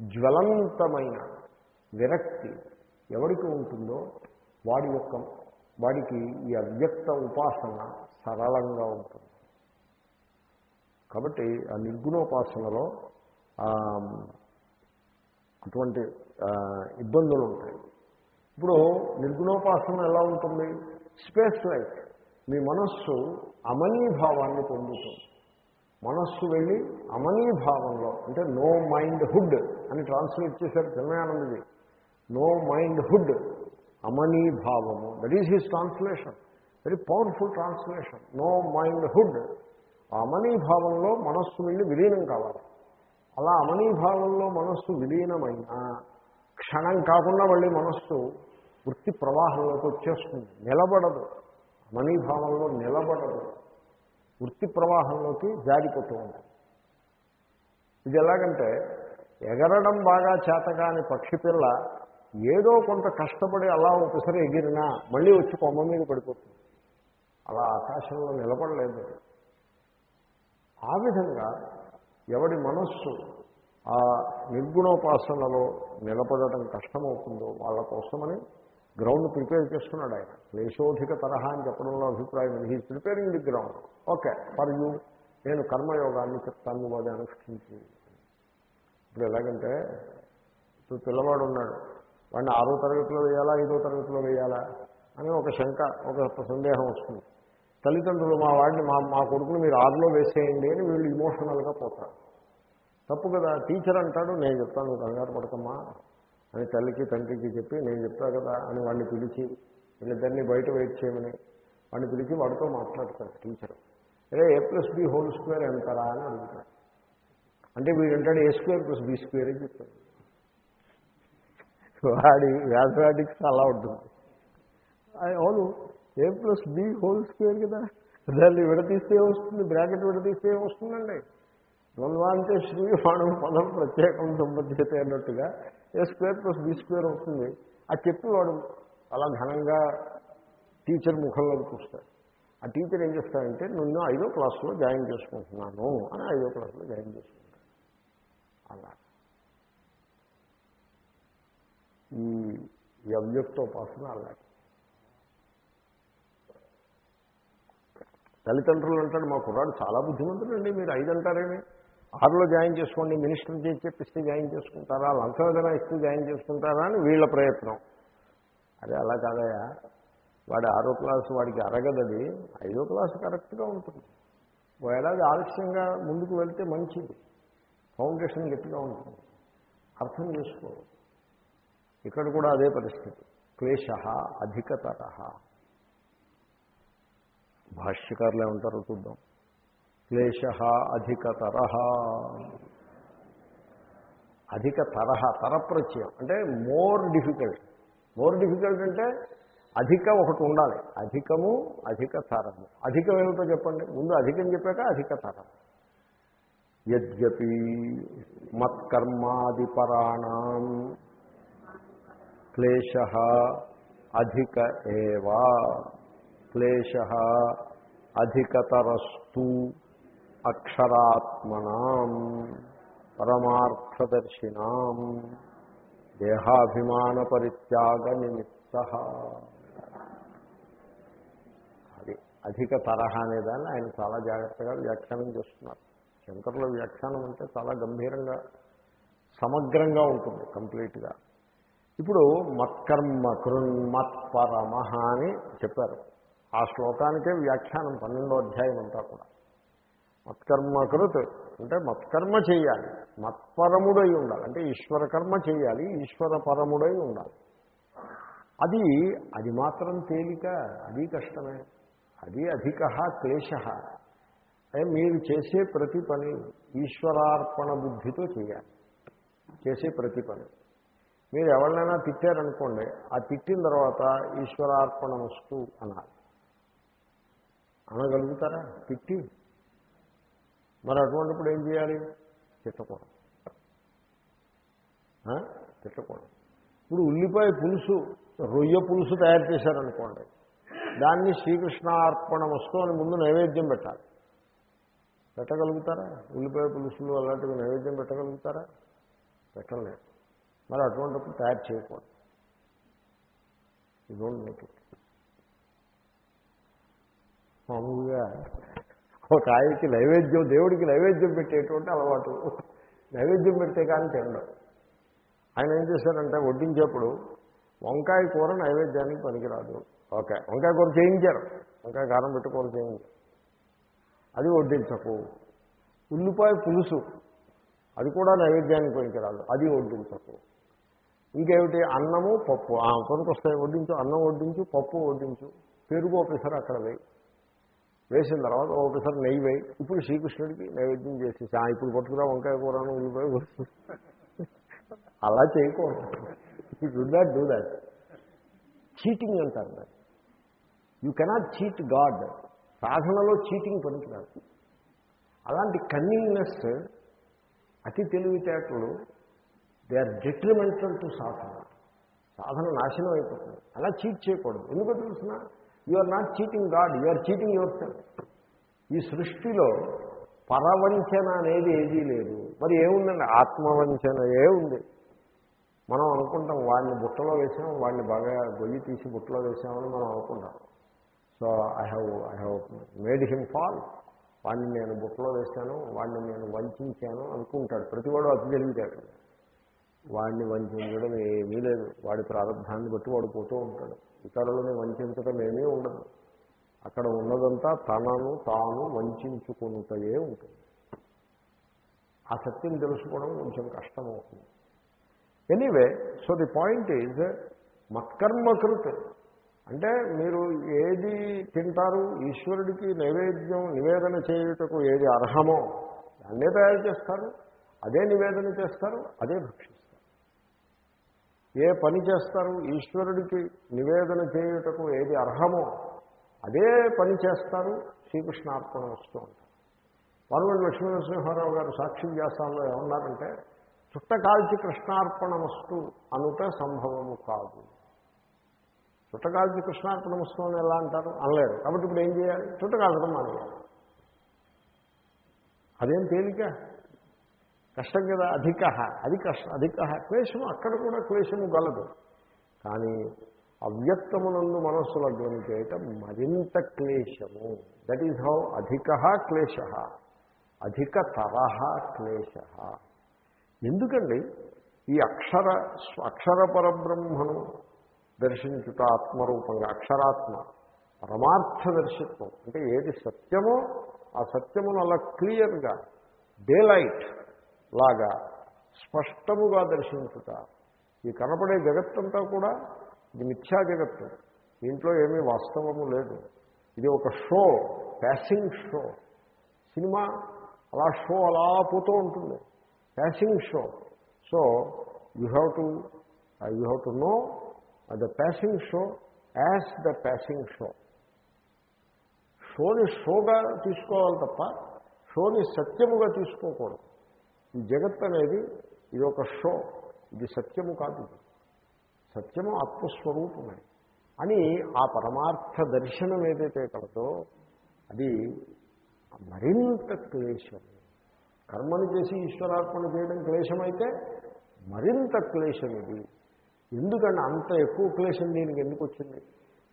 జ్వలంతమైన విరక్తి ఎవరికి ఉంటుందో వాడి యొక్క వాడికి ఈ అవ్యక్త ఉపాసన సరళంగా ఉంటుంది. కాబట్టి ఆ నిర్గుణోపాసనలో అటువంటి ఇబ్బందులు ఉంటాయి. ఇప్పుడు నిర్గుణోపాసన ఎలా ఉంటుంది? స్పేస్ లైఫ్ మీ మనస్సు అమనీభావాన్ని పొందుతుంది. మనస్సు వెళ్ళి అమనీభావంలో అంటే నో మైండ్ హుడ్ అని ట్రాన్స్లేట్ చేశారు Chinmayanandaji no mind hood అమనీభావము that is his translation very powerful translation no mind hood. ఆ అమనీభావంలో మనస్సు వెళ్ళి విలీనం కావాలి. అలా అమనీభావంలో మనస్సు విలీనమైనా క్షణం కాకుండా మళ్ళీ మనస్సు వృత్తి ప్రవాహంలోకి వచ్చేస్తుంది. నిలబడదు. అమనీభావంలో నిలబడదు. వృత్తి ప్రవాహంలోకి జారిపోతూ ఉంటుంది ఇది ఎలాగంటే ఎగరడం బాగా చేతగాని పక్షి పిల్ల ఏదో కొంత కష్టపడి అలా ఒకసారి ఎగిరినా మళ్ళీ వచ్చి కొమ్మ మీద పడిపోతుంది. అలా ఆకాశంలో నిలబడలేదు. ఆ విధంగా ఎవడి మనస్సు ఆ నిర్గుణోపాసనలో నిలబడటం కష్టమవుతుందో వాళ్ళ కోసమని గ్రౌండ్ ప్రిపేర్ చేస్తున్నాడు ఆయన. క్లేశోధిక తరహా అని చెప్పడంలో అభిప్రాయం ఉంది. He's preparing the ground okay for you నేను కర్మయోగాన్ని చెప్తాను వాడి అనుష్ఠించి. ఇప్పుడు ఎలాగంటే ఇప్పుడు పిల్లవాడు ఉన్నాడు. వాడిని ఆరో తరగతిలో వేయాలా ఐదో తరగతిలో వేయాలా అని ఒక శంక ఒక సందేహం వస్తుంది. తల్లిదండ్రులు మా వాడిని మా మా కొడుకుని మీరు ఆరులో వేసేయండి అని వీళ్ళు ఇమోషనల్గా పోతారు. తప్పు కదా టీచర్ అంటాడు నేను చెప్తాను కంగారు పడకమ్మా. అని తల్లికి తండ్రికి చెప్పి నేను చెప్తా కదా అని వాడిని పిలిచి వీళ్ళిద్దరిని బయట వెయిట్ చేయమని వాడిని పిలిచి వాడితో మాట్లాడతాడు టీచర్. అదే A plus B whole square ఎంతరా అని అడుగుతాడు అంటే వీడంటాడు A square plus B square అని చెప్తాడు. వాడి మ్యాథమెటిక్స్ అలా ఉంటుంది. అవును A plus B whole square కదా దాన్ని విడతీస్తే వస్తుంది? బ్రాకెట్ విడతీస్తే వస్తుందండి? ద్వంద్వాంతే శ్రీవాణం పదం ప్రత్యేకం సంబంధిత అన్నట్టుగా A square plus B square వస్తుంది. ఆ చెప్పి వాడు అలా ఘనంగా టీచర్ ముఖంలో చూస్తాడు. ఆ టీచర్ ఏం చేస్తాడంటే నిన్ను ఐదో క్లాస్లో జాయిన్ చేసుకుంటున్నాను అని ఐదో క్లాస్లో జాయిన్ చేసుకుంటాను అలా. ఈ ఈ అవ్యక్తోపాసన అలా. తల్లిదండ్రులు అంటాడు మా కుర్రాడు చాలా బుద్ధిమంతుడండి మీరు ఐదు అంటారేమి ఆరులో జాయిన్ చేసుకోండి మినిస్టర్ చేసి చెప్పిస్తే జాయిన్ చేసుకుంటారా లంచం ఏదైనా ఇస్తే జాయిన్ చేసుకుంటారా అని వీళ్ళ ప్రయత్నం. అదే అలా కాదయా వాడి ఆరో క్లాసు వాడికి అరగదది ఐదో క్లాసు కరెక్ట్గా ఉంటుంది. ఓ ఏడాది ఆలస్యంగా ముందుకు వెళ్తే మంచిది. ఫౌండేషన్ గట్టిగా ఉంటుంది. అర్థం చేసుకో. ఇక్కడ కూడా అదే పరిస్థితి. క్లేశ అధికతర. భాష్యకారులు ఏమంటారో చూద్దాం. క్లేశ అధికతర. అధిక తరహ తరప్రత్యయం. అంటే మోర్ డిఫికల్ట్. మోర్ డిఫికల్ట్ అంటే అధిక ఒకటి ఉండాలి. అధికము అధిక తరము. అధికం ఏమిటో చెప్పండి. ముందు అధికం చెప్పాక అధిక తరం యద్యపి మత్కర్మాదిపరాణం క్లేశ అధిక ఏవా. క్లేశ అధికతరస్తు అక్షరాత్మనాం పరమార్థదర్శినాం దేహాభిమాన పరిత్యాగ నిమిత్త అది అధిక తరహా అనేదాన్ని ఆయన చాలా జాగ్రత్తగా వ్యాఖ్యానం చేస్తున్నారు. శంకరుల వ్యాఖ్యానం అంటే చాలా గంభీరంగా సమగ్రంగా ఉంటుంది కంప్లీట్గా. ఇప్పుడు మత్కర్మ కృన్మత్పరమహ అని చెప్పారు. ఆ శ్లోకానికే వ్యాఖ్యానం పన్నెండో అధ్యాయం అంతా కూడా. మత్కర్మకృత్ అంటే మత్కర్మ చేయాలి. మత్పరముడై ఉండాలి. అంటే ఈశ్వర కర్మ చేయాలి. ఈశ్వర పరముడై ఉండాలి. అది అది మాత్రం తేలిక అది కష్టమే. అది అధిక క్లేశ. మీరు చేసే ప్రతి పని ఈశ్వరార్పణ బుద్ధితో చేయాలి. చేసే ప్రతి పని. మీరు ఎవరినైనా తిట్టారనుకోండి ఆ తిట్టిన తర్వాత ఈశ్వరార్పణ వస్తు అనాలి. అనగలుగుతారా? తిట్టి మరి అటువంటిప్పుడు ఏం చేయాలి? తిట్టకూడదు. తిట్టకూడదు. ఇప్పుడు ఉల్లిపాయ పులుసు రొయ్య పులుసు తయారు చేశారనుకోండి దాన్ని శ్రీకృష్ణ అర్పణ అని ముందు నైవేద్యం పెట్టాలి. పెట్టగలుగుతారా? ఉల్లిపాయ పులుసులు అలాంటివి నైవేద్యం పెట్టగలుగుతారా? పెట్టలేదు. మరి అటువంటిప్పుడు తయారు చేయకూడదు. ఇది మేక్ మామూలుగా ఒక ఆయనకి నైవేద్యం దేవుడికి నైవేద్యం పెట్టేటువంటి అలవాటు. నైవేద్యం పెడితే కానీ తినడం. ఆయన ఏం చేశారంటే వడ్డించేప్పుడు వంకాయ కూర నైవేద్యానికి పనికిరాదు. ఓకే వంకాయ కూర చేయించారు. వంకాయ కారం పెట్టి కూర చేయించారు. అది వడ్డించకు. ఉల్లిపాయ పులుసు అది కూడా నైవేద్యానికి పనికిరాదు. అది వడ్డించకు. ఇంకేమిటి? అన్నము పప్పు. ఆ వస్తాయి వడ్డించు. అన్నం వడ్డించు పప్పు వడ్డించు. పెరుగు ఒకసారి అక్కడ వేయి. వేసిన తర్వాత ఒకసారి నెయ్యి వేయి. ఇప్పుడు శ్రీకృష్ణుడికి నైవేద్యం చేసేసి ఇప్పుడు పట్టుకురా వంకాయ కూరను ఉల్లిపాయ కూర అలా చేయకూడదు. You do not do that cheating అంటారు దాన్ని. యూ కెనాట్ చీట్ గాడ్ సాధనలో చీటింగ్ పనికిరాదు. అలాంటి కన్నింగ్నెస్ అతి తెలివితేటలు దే ఆర్ డెట్రిమెంటల్ టు సాధన. సాధన నాశనం అయిపోతుంది. అలా చీట్ చేయకూడదు. ఎందుకో తెలుసిన? You are not cheating God you are cheating yourself ఈ సృష్టిలో పరవంచన అనేది ఏదీ లేదు. మరి ఏముందండి? ఆత్మవంచన ఏ ఉంది? మనం అనుకుంటాం వాడిని బుట్టలో వేసాం వాడిని బాగా గొయ్యి తీసి బుట్టలో వేసామని మనం అనుకుంటాం. So I have I have made him fall వాడిని నేను బుట్టలో వేశాను వాడిని నేను వంచాను అనుకుంటాడు. ప్రతివాడు అతి జరిగితే వాడిని వంచడం ఏమీ లేదు. వాడి ప్రారంభాన్ని బట్టి వాడు పోతూ ఉంటాడు. ఇతరులని వంచడం ఏమీ ఉండదు. అక్కడ ఉన్నదంతా తనను తాను వంచుకుంటే ఉంటుంది. ఆ సత్యం తెలుసుకోవడం కొంచెం కష్టమవుతుంది. Anyway so the point is మత్కర్మకృత్ అంటే మీరు ఏది తింటారు ఈశ్వరుడికి నైవేద్యం నివేదన చేయుటకు ఏది అర్హమో దాన్నే తయారు చేస్తారు. అదే నివేదన చేస్తారు అదే భక్షిస్తారు ఏ పని చేస్తారు? ఈశ్వరుడికి నివేదన చేయుటకు ఏది అర్హమో అదే పని చేస్తారు. శ్రీకృష్ణార్పణ వస్తూ ఉంటారు పర్వడి లక్ష్మీనరసింహారావు గారు సాక్షి వ్యాసాల్లో ఏమన్నారంటే చుట్ట కాల్చి కృష్ణార్పణ వస్తు అనుట సంభవము కాదు. చుట్టకాల్చి కృష్ణార్పణ వస్తు అని ఎలా అంటారు? అనలేరు కాబట్టి ఇప్పుడు ఏం చేయాలి? చుట్టకాల్చడం అనలేదు మానేయాలి. అదేం తేలిక? కష్టం కదా అధిక అది కష్టం అధిక. క్లేశము అక్కడ కూడా క్లేశము గలదు. కానీ అవ్యక్తమునందు మనస్సు లగ్నం చేయటం మరింత క్లేశము. దట్ ఈజ్ హౌ అధిక క్లేశ. అధిక తరహ క్లేశ. ఎందుకండి? ఈ అక్షర అక్షర పరబ్రహ్మను దర్శించుట ఆత్మరూపంగా అక్షరాత్మ పరమార్థ దర్శిత్వం. అంటే ఏది సత్యమో ఆ సత్యమును అలా క్లియర్గా డే లైట్ లాగా స్పష్టముగా దర్శించుట. ఈ కనపడే జగత్తంతా కూడా ఇది మిథ్యా జగత్తు. దీంట్లో ఏమీ వాస్తవము లేదు. ఇది ఒక షో ప్యాసింగ్ షో సినిమా అలా షో అలా పోతూ ఉంటుంది. Passing show so you have to you have to know the passing show as the passing show షోని షోగా తీసుకోవాలి తప్ప షోని సత్యముగా తీసుకోకూడదు. ఈ జగత్ అనేది ఇది ఒక షో. ఇది సత్యము కాదు. సత్యము ఆత్మస్వరూపమే. అని ఆ పరమార్థ దర్శనం ఏదైతే కలదో అది మరింత క్లేశం. కర్మను చేసి ఈశ్వరార్పణ చేయడం క్లేశమైతే మరింత క్లేశం ఇది. ఎందుకంటే అంత ఎక్కువ క్లేశం దీనికి ఎందుకు వచ్చింది?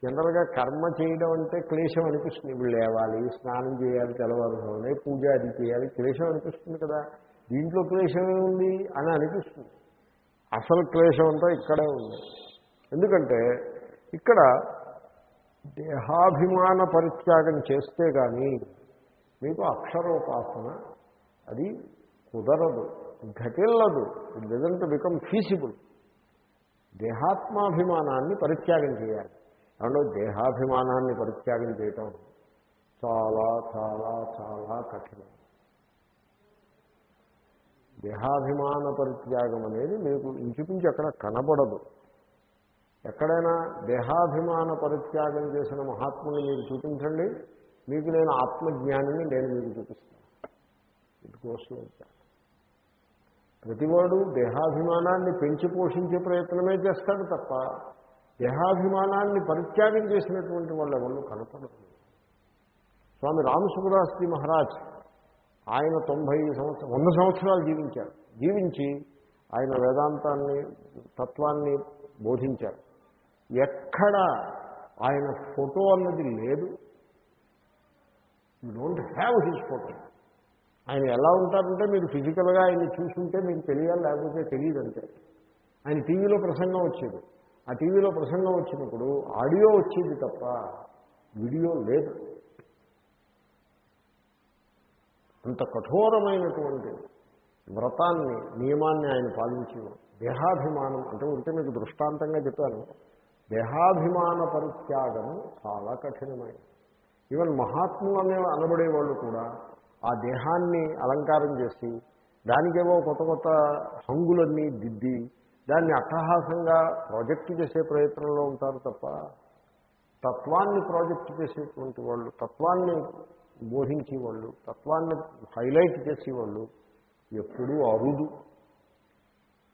జనరల్గా కర్మ చేయడం అంటే క్లేశం అనిపిస్తుంది. ఇప్పుడు లేవాలి స్నానం చేయాలి తెలవాలి పూజ అది చేయాలి క్లేశం అనిపిస్తుంది కదా. దీంట్లో క్లేశం ఉంది అని అనిపిస్తుంది. అసలు క్లేశం అంతా ఇక్కడే ఉంది. ఎందుకంటే ఇక్కడ దేహాభిమాన పరిత్యాగం చేస్తే కానీ మీకు అక్షరోపాసన అది కుదరదు ఘటిల్లదు. ఇట్ డజంట్ బికమ్ ఫీసిబుల్ దేహాత్మాభిమానాన్ని పరిత్యాగం చేయాలి. అంటే దేహాభిమానాన్ని పరిత్యాగం చేయటం చాలా చాలా చాలా కఠినం. దేహాభిమాన పరిత్యాగం అనేది మీకు ఇంచుమించు అక్కడ కనబడదు. ఎక్కడైనా దేహాభిమాన పరిత్యాగం చేసిన మహాత్ముని మీరు చూపించండి. మీకు నేను ఆత్మజ్ఞానిని నేను మీకు చూపిస్తాను. ఇటుకోసం ప్రతివాడు దేహాభిమానాన్ని పెంచి పోషించే ప్రయత్నమే చేస్తాడు తప్ప దేహాభిమానాన్ని పరిత్యాగం చేసినటువంటి వాళ్ళు ఎవరు కనపడదు స్వామి రామసుబ్రాస్తి మహారాజ్ ఆయన తొంభై సంవత్సరం వంద సంవత్సరాలు జీవించారు. జీవించి ఆయన వేదాంతాన్ని తత్వాన్ని బోధించారు. ఎక్కడ ఆయన ఫోటో అన్నది లేదు. You don't have his photo. ఆయన ఎలా ఉంటారంటే మీరు ఫిజికల్గా ఆయన చూసుంటే మీకు తెలియాలి లేకపోతే తెలియదు అంతే. ఆయన టీవీలో ప్రసంగం వచ్చేది. ఆ టీవీలో ప్రసంగం వచ్చినప్పుడు ఆడియో వచ్చేది తప్ప వీడియో లేదు. అంత కఠోరమైనటువంటి వ్రతాన్ని నియమాన్ని ఆయన పాలించేవారు దేహాభిమానం అంటే ఉంటే మీకు దృష్టాంతంగా చెప్పాను. దేహాభిమాన పరిత్యాగం చాలా కఠినమైనది. ఈవెన్ మహాత్ములు అనే అనబడే వాళ్ళు కూడా ఆ దేహాన్ని అలంకారం చేసి దానికేవో కొత్త కొత్త హంగులన్నీ దిద్ది దాన్ని అట్టహాసంగా ప్రాజెక్ట్ చేసే ప్రయత్నంలో ఉంటారు తప్ప తత్వాన్ని ప్రాజెక్ట్ చేసేటువంటి వాళ్ళు తత్వాన్ని బోధించేవాళ్ళు తత్వాన్ని హైలైట్ చేసేవాళ్ళు ఎప్పుడూ అరుదు.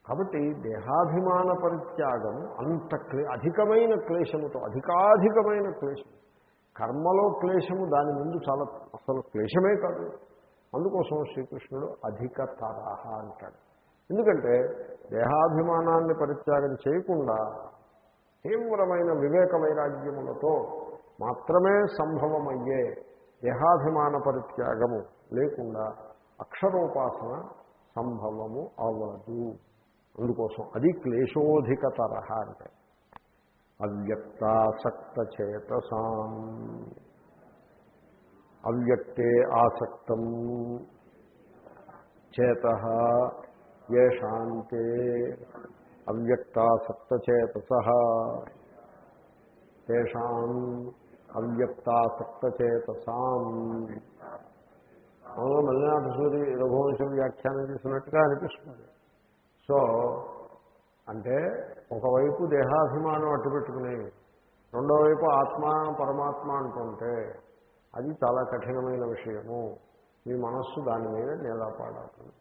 కాబట్టి దేహాభిమాన పరిత్యాగం అంత క్లే అధికమైన క్లేశముతో అధికాధికమైన క్లేశం. కర్మలో క్లేశము దాని ముందు చాలా అసలు క్లేశమే కాదు. అందుకోసం శ్రీకృష్ణుడు అధిక తరహ అంటాడు. ఎందుకంటే దేహాభిమానాన్ని పరిత్యాగం చేయకుండా తీవ్రమైన వివేక వైరాగ్యములతో మాత్రమే సంభవమయ్యే దేహాభిమాన పరిత్యాగము లేకుండా అక్షరోపాసన సంభవము అవ్వదు అందుకోసం అది క్లేశోధికతర అంటే అవ్యక్తాసక్త చేతసాం అవ్యక్తే ఆసక్తం చేత ఏషాంతే అవ్యక్తాసక్తచేతస. తేషాం అవ్యక్తాసక్తచేతసాం మనలో మల్లినాథ సూరి రఘువంశం వ్యాఖ్యానం చేసినట్టుగా అనిపిస్తుంది. సో అంటే ఒకవైపు దేహాభిమానం అట్టుపెట్టుకుని రెండో వైపు ఆత్మ పరమాత్మ అంటుంటే అది చాలా కఠినమైన విషయము. మీ మనస్సు దాని మీద నిలబడాలి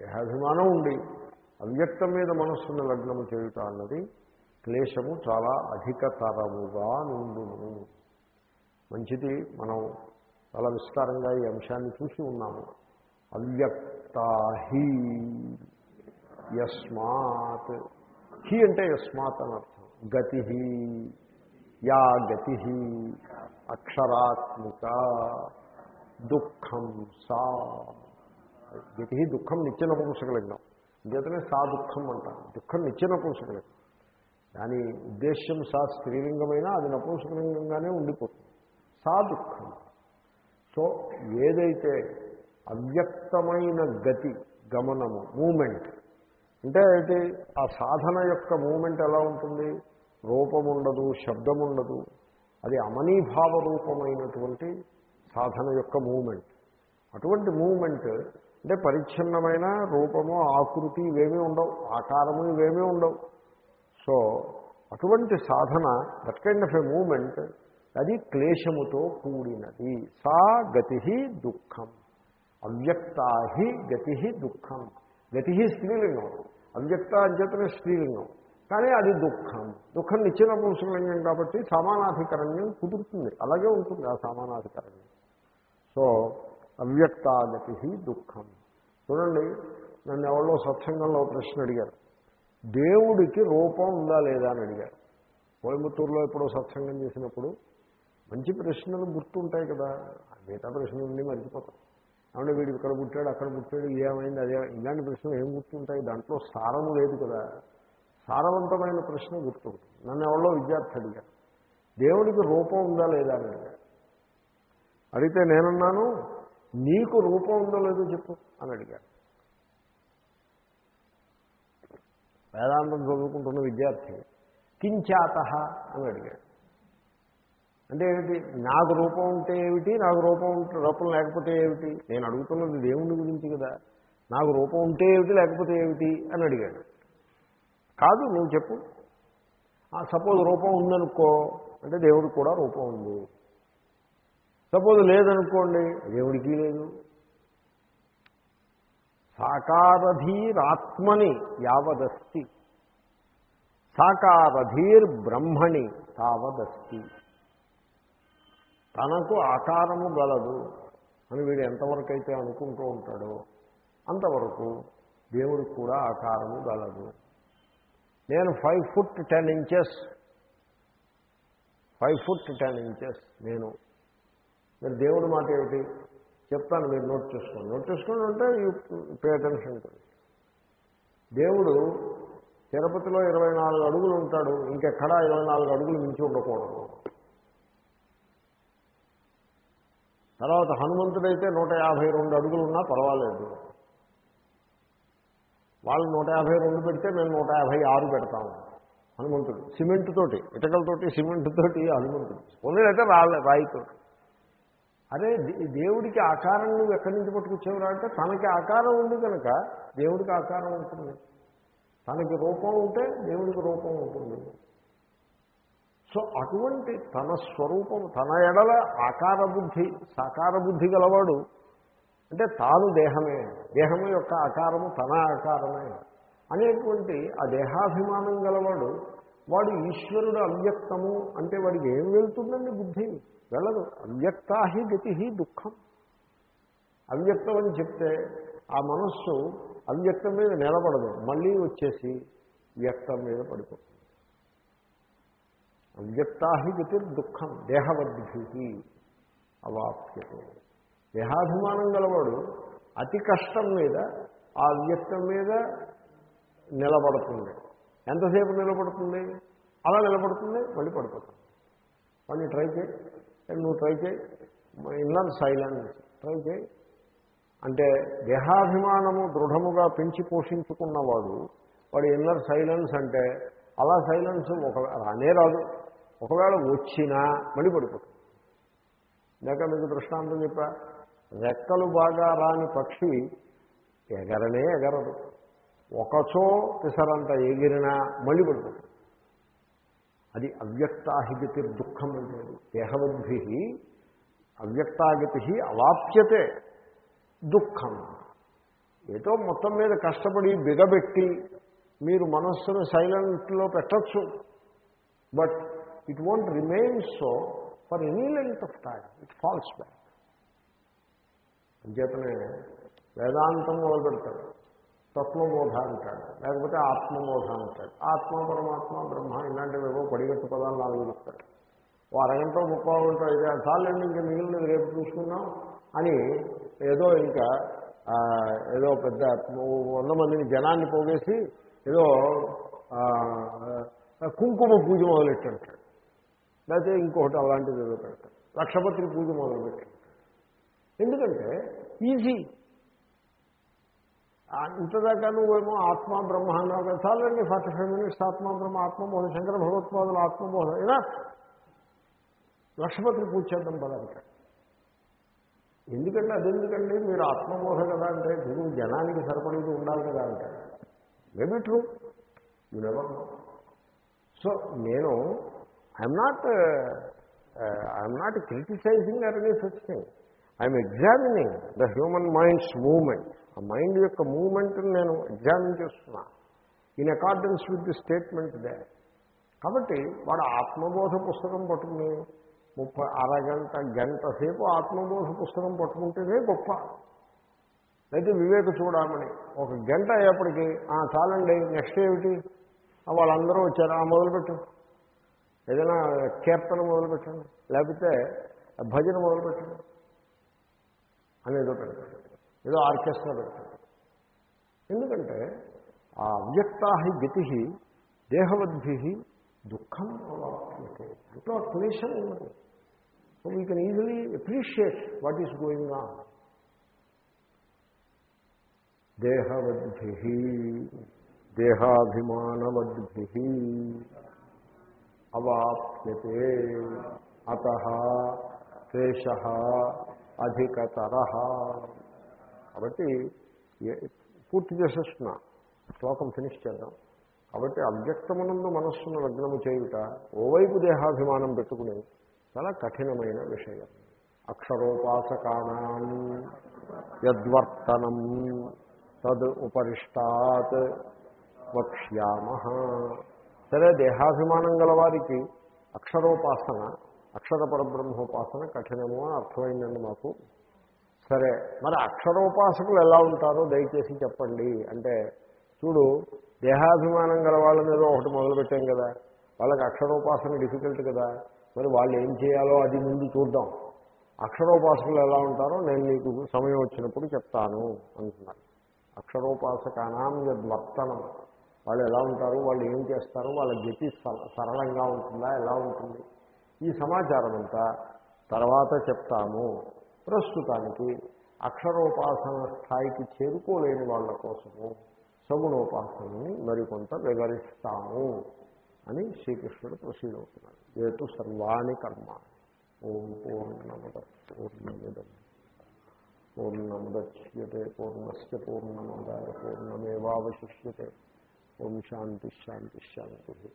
దేహాభిమానం ఉండి అవ్యక్తం మీద మనస్సును లగ్నము చేయుట అన్నది క్లేశము చాలా అధికతరముగా నుండును. మంచిది మనం చాలా విస్తారంగా ఈ అంశాన్ని చూసి ఉన్నాము. అవ్యక్తాహి యస్మాత్. హి అంటే యస్మాత్ అని అర్థం. గతి యా గతి అక్షరాత్మిక దుఃఖం సా. గతి దుఃఖం నిత్యన పుంసకలింగం. ఇంకేతనే సా దుఃఖం అంటారు. దుఃఖం నిత్యన పుంసకలింగం. దాని ఉద్దేశ్యం సా స్త్రీలింగమైనా అది నపుంసకలింగంగానే ఉండిపోతుంది. సా దుఃఖం. సో ఏదైతే అవ్యక్తమైన గతి గమనము మూమెంట్ అంటే అయితే ఆ సాధన యొక్క మూమెంట్ ఎలా ఉంటుంది? రూపం ఉండదు శబ్దం ఉండదు అది అమనీభావ రూపమైనటువంటి సాధన యొక్క మూమెంట్. అటువంటి మూమెంట్ అంటే పరిచ్ఛిన్నమైన రూపము ఆకృతి ఇవేమీ ఉండవు. ఆకారము ఇవేమీ ఉండవు. సో అటువంటి సాధన that kind of a moment అది క్లేశముతో కూడినది. సా గతి దుఃఖం. అవ్యక్తాహి గతి దుఃఖం. గతి స్త్రీలింగం. అవ్యక్త అంచేతనే స్త్రీలింగం. కానీ అది దుఃఖం. దుఃఖం నిచ్చిన పుంసలింగం కాబట్టి సమానాధికరణ్యం కుదురుతుంది. అలాగే ఉంటుంది ఆ సమానాధికరణ్యం. సో అవ్యక్తాగతి దుఃఖం. చూడండి నన్ను ఎవరో సత్సంగంలో ప్రశ్న అడిగారు. దేవుడికి రూపం ఉందా లేదా అని అడిగారు. కోయంబత్తూరులో ఎప్పుడో సత్సంగం చేసినప్పుడు మంచి ప్రశ్నలు గుర్తుంటాయి కదా. మిగతా ఉండి మర్చిపోతాం. ఏమంటే వీడు ఇక్కడ పుట్టాడు అక్కడ పుట్టాడు ఏమైంది అదే ఇలాంటి ప్రశ్నలు ఏం గుర్తుంటాయి? దాంట్లో సారము లేదు కదా. సారవంతమైన ప్రశ్న గుర్తుంటుంది. నన్ను ఎవరో విద్యార్థి అడిగారు. దేవుడికి రూపం ఉందా లేదా అని అడిగారు. అడిగితే నేనున్నాను నీకు రూపం ఉందో లేదో చెప్పు అని అడిగారు. వేదాంతం చదువుకుంటున్న విద్యార్థి కించాత అని అడిగాడు. అంటే ఏమిటి? నాకు రూపం ఉంటే ఏమిటి? నాకు రూపం ఉంటే రూపం లేకపోతే ఏమిటి? నేను అడుగుతున్నది దేవుని గురించి కదా. నాకు రూపం ఉంటే ఏమిటి? లేకపోతే ఏమిటి? అని అడిగాడు. కాదు నువ్వు చెప్పు. సపోజ్ రూపం ఉందనుకో అంటే దేవుడికి కూడా రూపం ఉంది. సపోజ్ లేదనుకోండి దేవుడికి లేదు. సాకారధీరాత్మని యావదస్తి. సాకారధీర్ బ్రహ్మణి తావదస్తి. తనకు ఆకారము గలదు అని వీడు ఎంతవరకైతే అనుకుంటూ ఉంటాడో అంతవరకు దేవుడికి కూడా ఆకారము గలదు. నేను five foot ten inches five foot ten inches నేను. మీరు దేవుడి మాట ఏమిటి? చెప్తాను మీరు నోట్ చేసుకోండి. నోట్ చేసుకోండి అంటే యూ పే అటెన్షన్ దేవుడు తిరుపతిలో ఇరవై నాలుగు అడుగులు ఉంటాడు. ఇంకెక్కడా ఇరవై నాలుగు అడుగులు మించి ఉండకూడదు. తర్వాత హనుమంతుడైతే నూట యాభై రెండు అడుగులు ఉన్నా పర్వాలేదు. వాళ్ళు నూట యాభై రెండు పెడితే మేము నూట యాభై ఆరు పెడతాము హనుమంతుడు సిమెంట్ తోటి ఇటకలతోటి సిమెంట్ తోటి హనుమంతుడు. ఉన్నదైతే రాలే రాయితోటి అదే దే- దేవుడికి ఆకారం నువ్వు ఎక్కడి నుంచి పట్టుకొచ్చేవరా అంటే తనకి ఆకారం ఉంది కనుక దేవుడికి ఆకారం ఉంటుంది. తనకి రూపం ఉంటే దేవుడికి రూపం ఉంటుంది. సో అటువంటి తన స్వరూపం తన ఎడల ఆకార బుద్ధి సాకార బుద్ధి గలవాడు అంటే తాను దేహమే దేహము యొక్క ఆకారము తన ఆకారమే అనేటువంటి ఆ దేహాభిమానం గలవాడు వాడు ఈశ్వరుడు అవ్యక్తము అంటే వాడికి ఏం వెళ్తుందండి బుద్ధి? వెళ్ళదు. అవ్యక్తాహి గతి దుఃఖం. అవ్యక్తం అని చెప్తే ఆ మనస్సు అవ్యక్తం మీద నిలబడదు. మళ్ళీ వచ్చేసి వ్యక్తం మీద పడిపోతుంది. అవ్యక్తాహి గతి దుఃఖం దేహవద్భి అవాప్యత. దేహాభిమానం గలవాడు అతి కష్టం మీద ఆ వ్యక్తం మీద నిలబడుతుంది. ఎంతసేపు నిలబడుతుంది? అలా నిలబడుతుంది మళ్ళీ పడిపోతుంది వాడిని ట్రై చేయి నువ్వు ట్రై చేయి. ఇన్నర్ సైలెన్స్ ట్రై చేయి. అంటే దేహాభిమానము దృఢముగా పెంచి పోషించుకున్నవాడు వాడు ఇన్నర్ సైలెన్స్ అంటే అలా సైలెన్స్ ఒకవేళ అనే రాదు. ఒకవేళ వచ్చినా మళ్ళీ పడిపోతుంది లేక మీకు దృష్టాంతం చెప్పా రెక్కలు బాగా రాని పక్షి ఎగరనే ఎగరదు. ఒకచో పిసరంత ఎగిరినా మళ్ళీ పడిపోతుంది అది అవ్యక్తాహిగతి దుఃఖం అంటే దేహవద్భి అవ్యక్తాగతి అవాప్యతే దుఃఖం. ఏదో మొత్తం మీద కష్టపడి బిగబెట్టి మీరు మనస్సును సైలెంట్లో పెట్టచ్చు. But it won't remain so for any length of time it falls back. అంచేతనే వేదాంతం మొదలు పెడతాడు తత్వబోధ అంటాడు లేకపోతే ఆత్మబోధ అంటాడు ఆత్మ పరమాత్మ బ్రహ్మ ఇలాంటివి ఏవో పడిగట్టు పదాలు నాలుగు చెప్తాడు ఓ అరగంట ముప్పై గంట ఇదే చాలండి ఇంకా మిగిలిన రేపు చూసుకుందాం అని ఏదో ఇంకా ఏదో పెద్ద వంద మందిని జనాన్ని పోగేసి ఏదో కుంకుమ పూజ మొదలెట్టంటాడు. లేకపోతే ఇంకొకటి అలాంటిది ఏదో పెడతాడు. లక్షపతి పూజ మొదలుపెట్టాడు. ఎందుకంటే ఈజీ. ఇంతదాకా నువ్వేమో ఆత్మ బ్రహ్మ అన్నావు కదా చాలండి ఫార్టీ ఫైవ్ మినిట్స్ ఆత్మ బ్రహ్మ ఆత్మబోధ శంకర భగవత్పాదుల ఆత్మబోధ ఇలా లక్షపత్రి పూజ చేద్దాం పదంటాడు ఎందుకంటే అదెందుకండి? మీరు ఆత్మబోధ కదా అంటే గురువు జనానికి సరిపడేది ఉండాలి కదా అంటే. Maybe true you never so నేను I'm not I'm not criticising or any such thing I'm examining the human mind's moment ఆ మైండ్ యొక్క మూమెంట్ని నేను ఎగ్జామిన్ చేస్తున్నా. In accordance with the statement they. కాబట్టి వాడు ఆత్మబోధ పుస్తకం పట్టుకుని ముప్పై అరగంట గంట సేపు ఆత్మబోధ పుస్తకం పట్టుకుంటేనే గొప్ప. అయితే వివేక చూడమని ఒక గంట అయ్యేప్పటికీ "ఆ, చాలండి నెక్స్ట్ ఏమిటి? వాళ్ళందరూ వచ్చారు ఆ మొదలుపెట్టు. ఏదైనా కీర్తన మొదలుపెట్టండి లేకపోతే భజన మొదలుపెట్టండి. అనేది ఒకటి ఏదో ఆర్కెస్ట్రా పెడతాడు. ఎందుకంటే ఆ అవ్యక్తాహి గతి దేహవద్భి దుఃఖం అవాప్యతే ఎంతో క్లేశం ఉన్నది so we can easily appreciate what is going on దేహవద్భి దేహాభిమానవద్భి అవాప్యతే అత క్లేశ అధికతర. కాబట్టి పూర్తి చేసేస్తున్నా. శ్లోకం ఫినిష్ చేద్దాం. కాబట్టి అవ్యక్తమునందు మనస్సును లగ్నము చేయుట ఓవైపు దేహాభిమానం పెట్టుకుని చాలా కఠినమైన విషయం. అక్షరోపాసకానాం యద్వర్తనం తద్ ఉపరిష్టాత్ వక్ష్యామ. సరే దేహాభిమానం గలవారికి అక్షరోపాసన అక్షర పరబ్రహ్మోపాసన కఠినము? అని అర్థమైందండి మాకు. సరే మరి అక్షరోపాసకులు ఎలా ఉంటారో దయచేసి చెప్పండి. అంటే చూడు దేహాభిమానం గల వాళ్ళ మీద ఒకటి మొదలుపెట్టాం కదా వాళ్ళకి అక్షరోపాసన డిఫికల్ట్ కదా మరి వాళ్ళు ఏం చేయాలో అది ముందు చూద్దాం. అక్షరోపాసకులు ఎలా ఉంటారో నేను నీకు సమయం వచ్చినప్పుడు చెప్తాను అంటున్నారు. అక్షరోపాసకానాం యద్వర్తనం. వాళ్ళు ఎలా ఉంటారు వాళ్ళు ఏం చేస్తారు వాళ్ళ గతి సరళంగా ఉంటుందా ఎలా ఉంటుంది? ఈ సమాచారం అంతా తర్వాత చెప్తాము. ప్రస్తుతానికి అక్షరోపాసన స్థాయికి చేరుకోలేని వాళ్ళ కోసము సగుణోపాసనని మరికొంత వివరిస్తాము అని శ్రీకృష్ణుడు ప్రొసీడ్ అవుతున్నాడు. ఏతు సర్వాణి కర్మ. ఓం పూర్ణమద పూర్ణమిదం పూర్ణముద్యతే పూర్ణస్ పూర్ణమాదాయ పూర్ణమేవాశిష్యతే ఓం శాంతి శాంతి శాంతి.